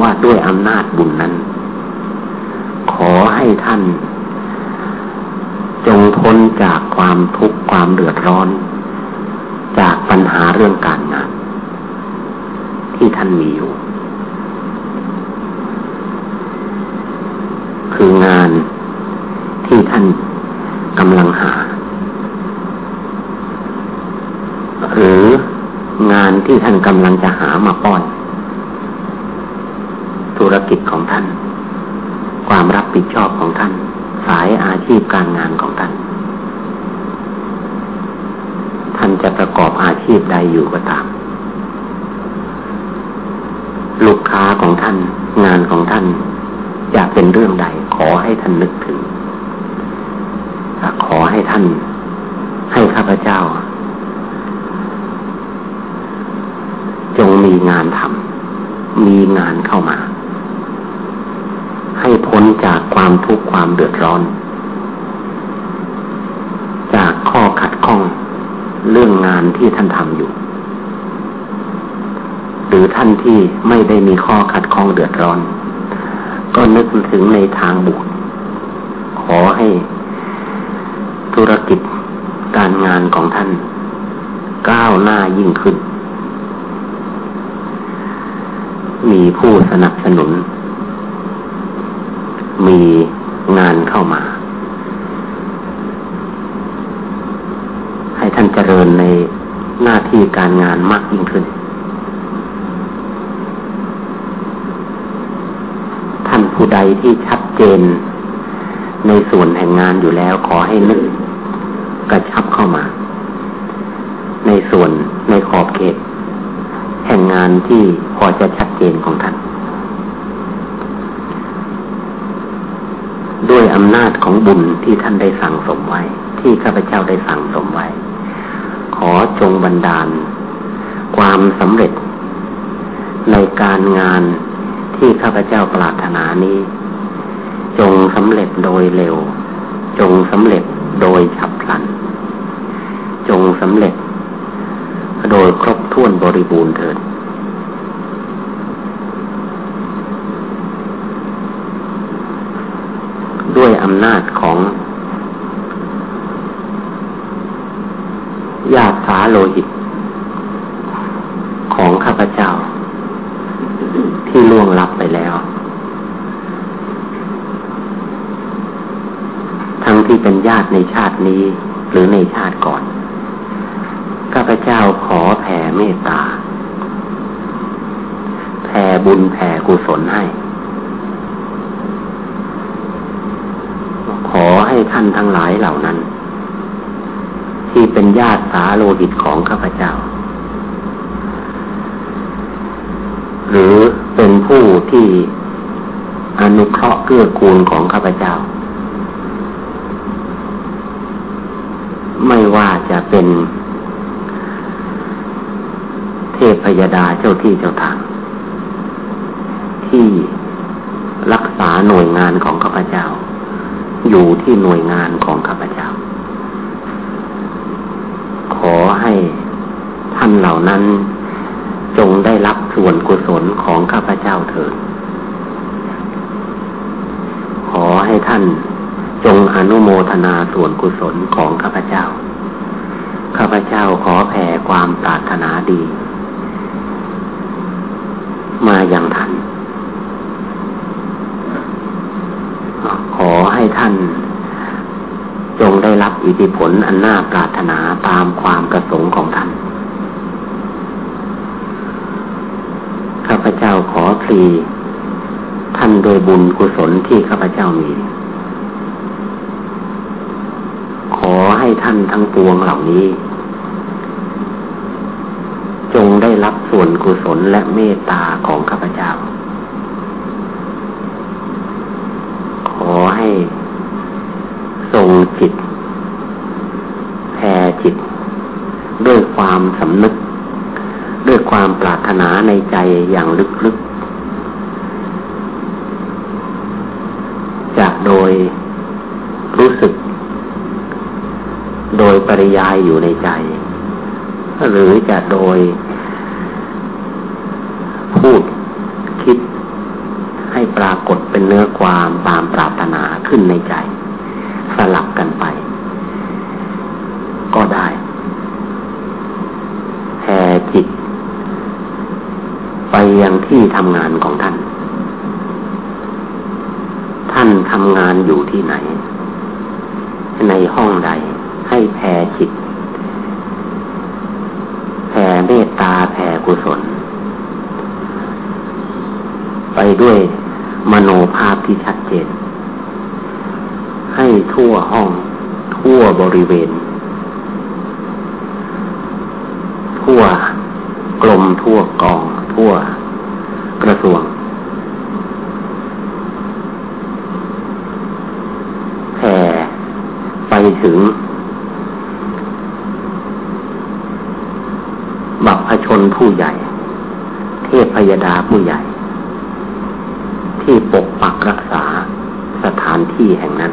ว่าด้วยอำนาจบุญนั้น ขอให้ท่าน จงพ้นจากความทุกข์ความเดือดร้อน จากปัญหาเรื่องการงาน ที่ท่านมีอยู่ คืองานที่ท่านกำลังหา หรืองานที่ท่านกำลังจะหามาป้อน ธุรกิจของท่าน ความรับผิดชอบของท่าน สายอาชีพการงานของท่าน ท่านจะประกอบอาชีพใดอยู่ก็ตาม ลูกค้าของท่าน งานของท่านจะเป็นเรื่องใดขอให้ท่านนึกถึงขอให้ท่าน ให้ข้าพเจ้าจง มีงานทำมีงานเข้ามา ให้พ้นจากความทุกข์ความเดือดร้อน จากข้อขัดข้องเรื่องงานที่ท่านทำอยู่ หรือท่านที่ไม่ได้มีข้อขัดข้องเดือดร้อน ก็นึกถึงในทางบุญขอให้ธุรกิจการงานของท่าน ก้าวหน้ายิ่งขึ้น มีผู้สนับสนุน มีงานเข้ามา ให้ท่านเจริญในหน้าที่การงานมากยิ่งขึ้น ท่านผู้ใดที่ชัดเจน ในส่วนแห่งงานอยู่แล้วขอให้นึกกระชับเข้ามา ในส่วนในขอบเขต แห่งงานที่พอจะชัด เจนของท่าน ด้วยอำนาจของบุญที่ท่านได้สั่งสมไว้ ที่ข้าพเจ้าได้สั่งสมไว้ ขอจงบันดาล ความสำเร็จ ในการงานที่ข้าพเจ้าปรารถนานี้ จงสำเร็จโดยเร็ว จงสำเร็จโดยฉับพลัน จงสำเร็จ โดยครบถ้วนบริบูรณ์เถิด ด้วยอำนาจของญาติสาโลหิต ของข้าพเจ้า ที่ล่วงลับไปแล้ว ทั้งที่เป็นญาติในชาตินี้หรือในชาติก่อน ข้าพเจ้าขอแผ่เมตตา แผ่บุญแผ่กุศลให้ ขอให้ ท่านทั้งหลายเหล่านั้น ที่เป็นญาติสาโลหิตของข้าพเจ้า หรือเป็นผู้ที่อนุเคราะห์เกื้อกูลของข้าพเจ้า ไม่ว่าจะเป็น เทพพยดาเจ้าที่เจ้าทาง ที่รักษาหน่วยงานของข้าพเจ้า อยู่ที่หน่วยงานของข้าพเจ้า ขอให้ท่านเหล่านั้นจงได้รับส่วนกุศลของข้าพเจ้าเถิด ขอให้ท่านจงอนุโมทนาส่วนกุศลของข้าพเจ้า ข้าพเจ้าขอแผ่ความปรารถนาดี มาอย่างท่าน ขอ ให้ท่าน จงได้รับอิทธิผลอันน่าปรารถนาตามความประสงค์ของท่าน ข้าพเจ้าขอพลีท่านโดยบุญกุศลที่ข้าพเจ้ามี ขอให้ท่านทั้งปวงเหล่านี้ จงได้รับส่วนกุศลและเมตตาของข้าพเจ้า ขอให้ ส่งจิตแผ่จิต ด้วยความสำนึก ด้วยความปรารถนาในใจอย่างลึกๆจะโดยรู้สึก โดยปริยายอยู่ในใจ หรือจะโดยพูดคิดให้ปรากฏเป็นเนื้อความตามปรารถนาขึ้นในใจ ลับกันไป ก็ได้แผ่จิต ไปยังที่ทำงานของท่าน ท่านทำงานอยู่ที่ไหน ในห้องใด ให้แผ่จิตแผ่เมตตาแผ่กุศล ไปด้วยมโนภาพที่ชัดเจน ทั่วห้อง ทั่วบริเวณ ทั่วกลมทั่วกอง ทั่วกระทรวง แผ่ไปถึงบัพพชนผู้ใหญ่ เทพพยดาผู้ใหญ่ ที่ปกปักรักษาสถานที่แห่งนั้น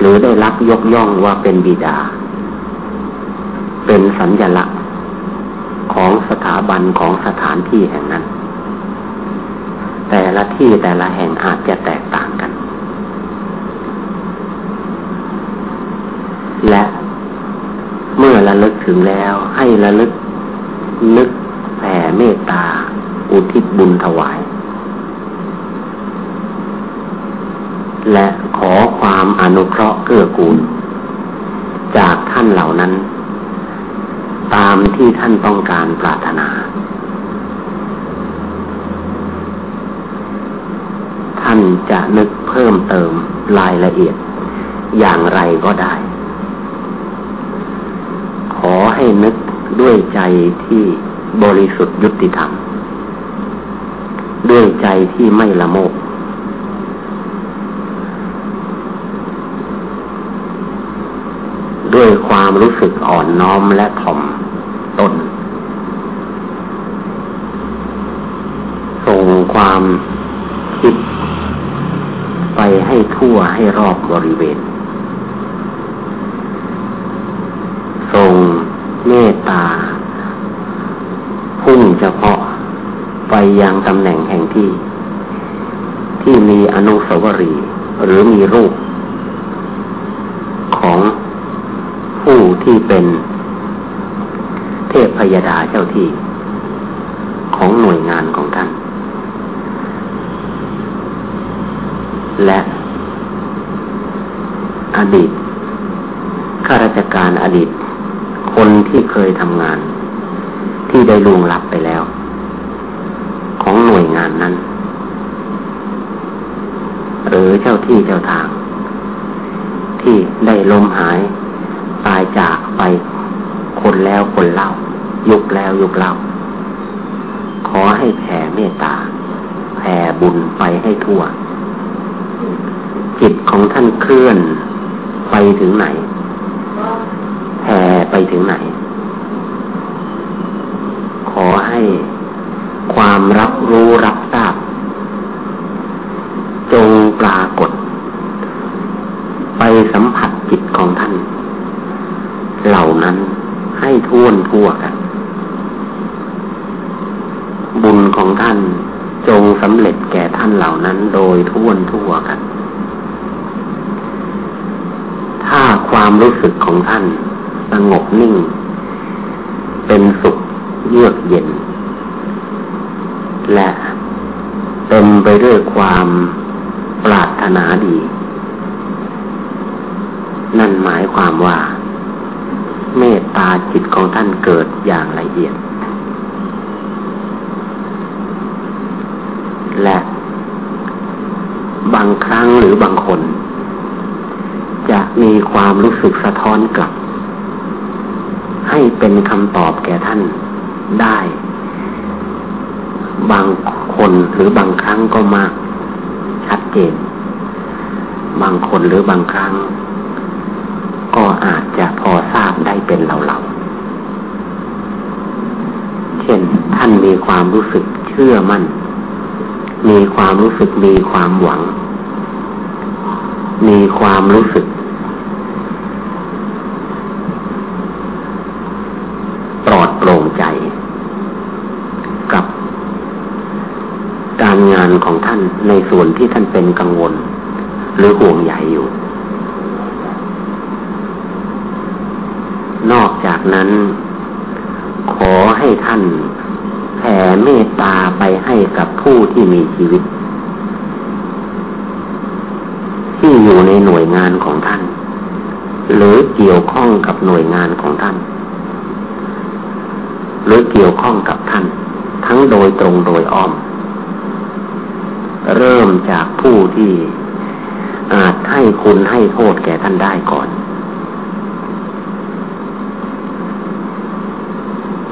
หรือได้รับยกย่องว่าเป็นบิดา เป็นสัญลักษณ์ของสถาบันของสถานที่แห่งนั้น แต่ละที่แต่ละแห่งอาจจะแตกต่างกัน และเมื่อระลึกถึงแล้วให้ระลึกนึกแผ่เมตตา อุทิศบุญถวาย และข ความอนุเคราะห์เกื้อกูล จากท่านเหล่านั้น ตามที่ท่านต้องการปรารถนา ท่านจะนึกเพิ่มเติมรายละเอียด อย่างไรก็ได้ ขอให้นึกด้วยใจที่บริสุทธิ์ยุติธรรม ด้วยใจที่ไม่ละโมบ ด้วยความรู้สึกอ่อนน้อมและถ่อมตนส่งความคิดไปให้ทั่วให้รอบบริเวณส่งเมตตา พุ่งเฉพาะไปยังตำแหน่งแห่งที่ ที่มีอนุสาวรีย์หรือมีรูปของผู้ ที่เป็นเทพพยดาเจ้าที่ของหน่วยงานของท่าน และอดีตข้าราชการอดีต คนที่เคยทำงาน ที่ได้ล่วงลับไปแล้ว ของหน่วยงานนั้น หรือเจ้าที่เจ้าทาง ที่ได้ลมหาย ตายจากไป คนแล้วคนเล่า ยุกแล้วยุกเล่า ขอให้แผ่เมตตา แผ่บุญไปให้ทั่ว จิตของท่านเคลื่อนไปถึงไหน แผ่ไปถึงไหน ขอให้ความรับรู้รับทราบ จงปรากฏ ไปสัมผัสจิตของท่านเหล่านั้นให้ท่วนทั่วกัน บุญของท่านจงสำเร็จแก่ท่านเหล่านั้นโดยท่วนทั่วกัน ถ้าความรู้ สึกของท่านสงบนิ่ง เป็นสุขเยือกเย็น และเต็มไปด้วยความปรารถนาดี นั่นหมายความว่า เมตตาจิตของท่านเกิดอย่างละเอียด และบางครั้งหรือบางคน จะมีความรู้สึกสะท้อนกลับ ให้เป็นคำตอบแก่ท่านได้ บางคนหรือบางครั้งก็มาก ชัดเจน บางคนหรือบางครั้ง ก็อาจจะพอทราบได้เป็นเหล่าๆเช่นท่านมีความรู้สึกเชื่อมัน่น มีความรู้สึกมีความหวังมีความรู้สึก ของท่านในส่วนที่ท่านเป็นกังวล หรือห่วงใหญ่อยู่ นอกจากนั้น ขอให้ท่านแผ่เมตตาไปให้กับผู้ที่มีชีวิต ที่อยู่ในหน่วยงานของท่าน หรือเกี่ยวข้องกับหน่วยงานของท่าน หรือเกี่ยวข้องกับท่าน ทั้งโดยตรงโดยอ้อม เริ่มจากผู้ที่อาจให้คุณให้โทษแก่ท่านได้ก่อน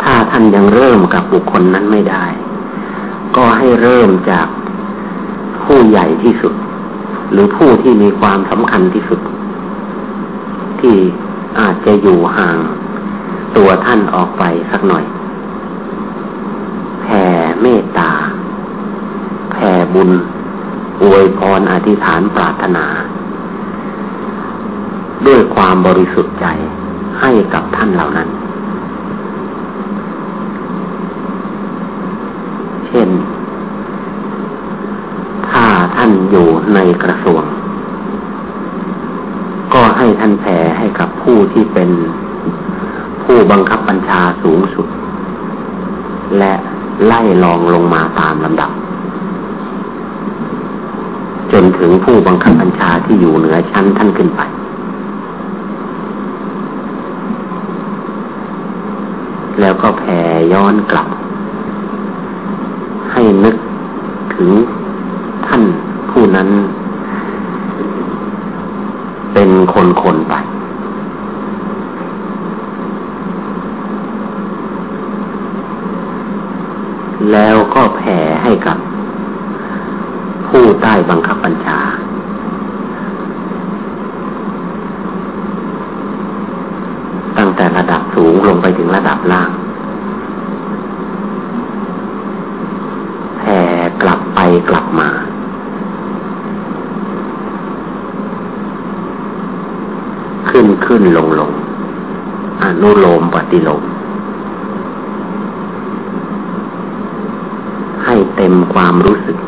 ถ้าท่านยังเริ่มกับบุคคลนั้นไม่ได้ ก็ให้เริ่มจากผู้ใหญ่ที่สุด หรือผู้ที่มีความสำคัญที่สุด ที่อาจจะอยู่ห่าง ตัวท่านออกไปสักหน่อยแผ่เมตตา บุญ อวยพรอธิษฐานปรารถนา ด้วยความบริสุทธิ์ใจให้กับท่านเหล่านั้น เช่น ถ้าท่านอยู่ในกระทรวง ก็ให้ท่านแผ่ให้กับผู้ที่เป็นผู้บังคับบัญชาสูงสุด และไล่ลองลงมาตามลำดับ จนถึงผู้บังคับบัญชาที่อยู่เหนือชั้นท่านขึ้นไป แล้วก็แผ่ย้อนกลับ ให้นึกถึงท่านผู้นั้น เป็นคนคนไป แล้วก็แผ่ให้กับ ผู้ใต้บังคับบัญชา ตั้ง แต่ระดับสูงลงไปถึงระดับล่างแผ่กลับไปกลับมา ขึ้นขึ้นลงลงอนุโลมปฏิโลมให้เต็มความรู้สึก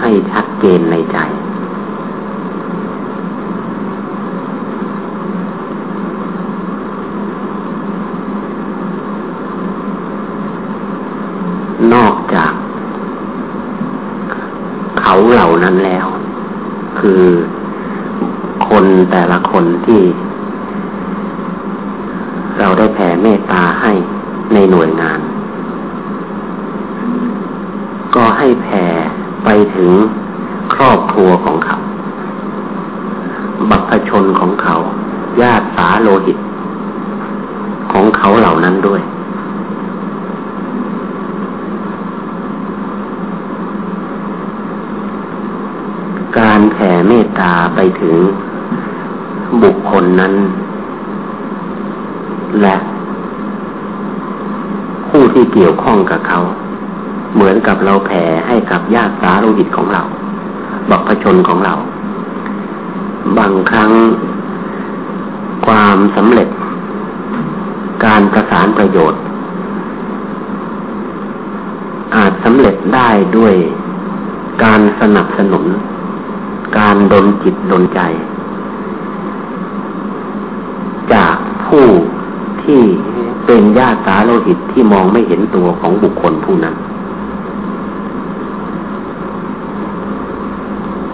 ให้ชัดเจนในใจนอกจาก เขาเหล่านั้นแล้ว คือคนแต่ละคนที่ เราได้แผ่เมตตาให้ในหน่วยงาน ก็ให้แผ่ไปถึงครอบครัวของเขา บัพชนของเขา ญาติสาโลหิต ของเขาเหล่านั้นด้วยการแผ่เมตตาไปถึงบุคคลนั้น และ ผู้ที่เกี่ยวข้องกับเขา เหมือนกับเราแผ่ให้กับญาติสาโลหิตของเราบัพชนของเรา บางครั้งความสำเร็จ การประสานประโยชน์ อาจสำเร็จได้ด้วยการสนับสนุนการดลจิตดลใจ จากผู้ ที่เป็นญาติสาโลหิตที่มองไม่เห็นตัวของบุคคลผู้นั้น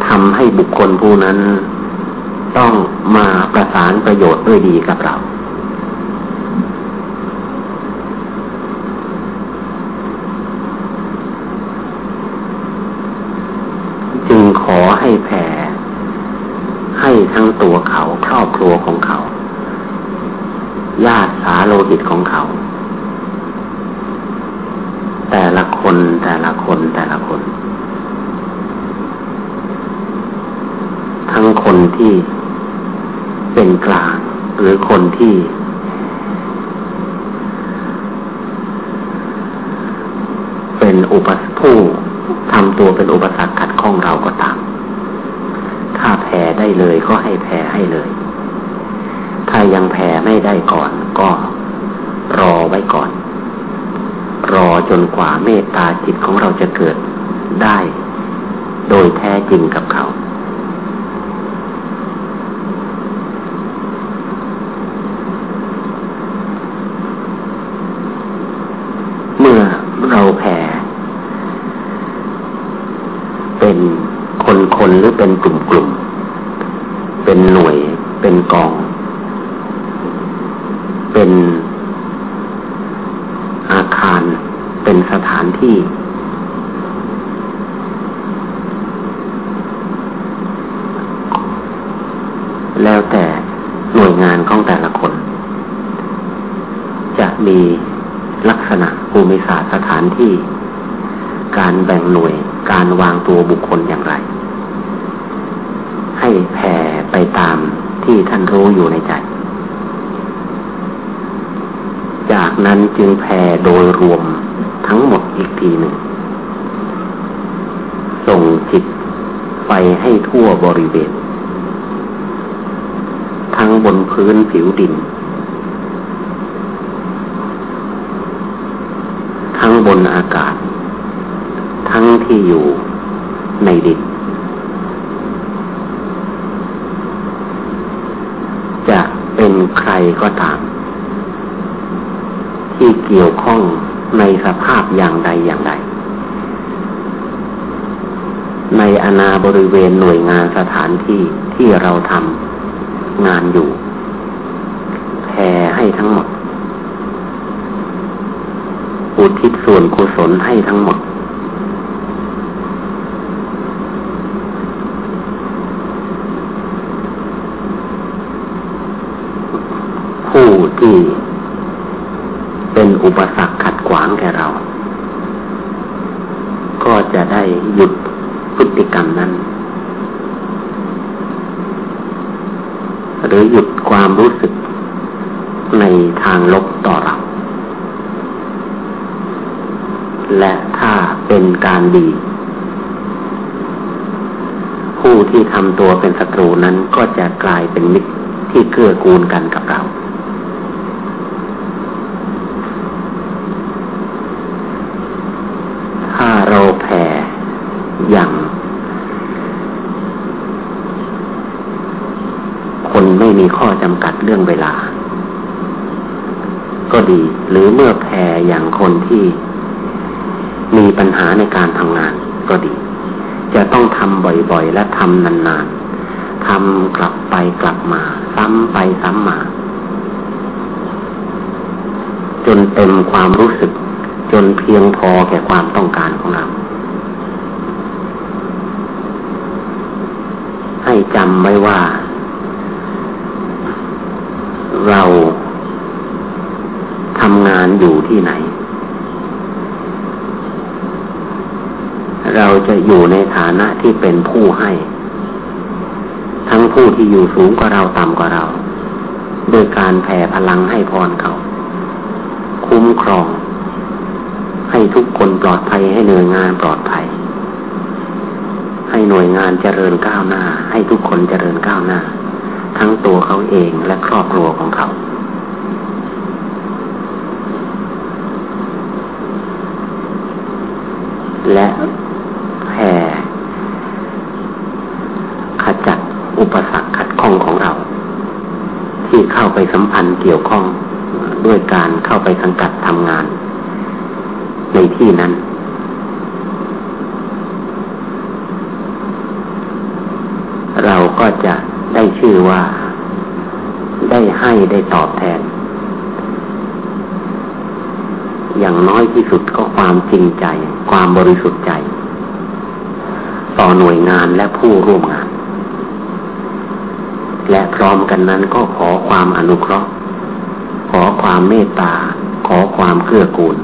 ทำให้บุคคลผู้นั้น ต้องมาประสานประโยชน์ด้วยดีกับเรา จึงขอให้แผ่ให้ทั้งตัวเขาครอบครัวของเขา ญาติสาโลหิตของเขา แต่ละคนแต่ละคนแต่ละคน ทั้งคนที่เป็นกลาง หรือคนที่ เป็นอุปผู้ทำตัวเป็นอุปสรรคขัดข้องเราก็ตาม ถ้าแพ้ได้เลยก็ให้แพ้ให้เลย ถ้ายังแผ่ไม่ได้ก่อน ก็รอไว้ก่อน รอจนกว่าเมตตาจิตของเราจะเกิดได้ โดยแท้จริงกับเขา เมื่อเราแผ่ เป็นคนคนหรือเป็นกลุ่มกลุ่ม เป็นหน่วย เป็นกอง เป็นอาคาร เป็นสถานที่ แล้วแต่หน่วยงานของแต่ละคน จะมีลักษณะภูมิศาสตร์สถานที่ การแบ่งหน่วยการว คคลอย่างไร ให้แผ่ไปตามที่ท่านรู้อยู่ในใจ จากนั้นจึงแผ่โดยรวมทั้งหมดอีกทีหนึ่ง ส่งจิตไปให้ทั่วบริเวณ ทั้งบนพื้นผิวดิน ทั้งบนอากาศ ทั้งที่อยู่ ในดินจะเป็นใครก็ตาม ที่เกี่ยวข้องในสภาพอย่างใดอย่างใด ในอนาบริเวณหน่วยงานสถานที่ที่เราทำงานอยู่แผ่ให้ทั้งหมด อุทิศส่วนกุศลให้ทั้งหมด ที่เป็นอุปสรรคขัดขวางแก่เรา ก็จะได้หยุดพฤติกรรมนั้น หรือหยุดความรู้สึกในทางลบต่อเรา และถ้าเป็นการดี ผู้ที่ทำตัวเป็นศัตรูนั้นก็จะกลายเป็นมิตรที่เกื้อกูลกันกับเราอย่าง คนไม่มีข้อ จำกัดเรื่องเวลา ก็ดี หรือเมื่อแพ่อย่างคนที่มีปัญหาในการทำงานก็ดี จะต้องทำบ่อยๆ และทำนานๆทำกลับไปกลับมา ซ้ำไปซ้ำมา จนเต็มความรู้สึก จนเพียงพอแก่ความต้องการของเราให้จำไว้ว่า เราทำงานอยู่ที่ไหน เราจะอยู่ในฐานะที่เป็นผู้ให้ ทั้งผู้ที่อยู่สูงกว่าเราต่ำกว่าเราโดยการแผ่พลังให้พรเขา คุ้มครอง ให้ทุกคนปลอดภัยให้หน่วยงานปลอดภัย ให้หน่วยงานเจริญก้าวหน้า ให้ทุกคนเจริญก้าวหน้า ทั้งตัวเขาเองและครอบครัวของเขา และแผ่ขจัดอุปสรรคขัดข้องของเรา ที่เข้าไปสัมพันธ์เกี่ยวข้องด้วยการเข้าไปสังกัดทำงาน ในที่นั้นเราก็จะได้ชื่อว่า ได้ให้ได้ตอบแทน อย่างน้อยที่สุดก็ความจริงใจ ความบริสุทธิ์ใจ ต่อหน่วยงานและผู้ร่วมงาน และพร้อมกันนั้นก็ขอความอนุเคราะห์ ขอความเมตตา ขอความเกื้อกูล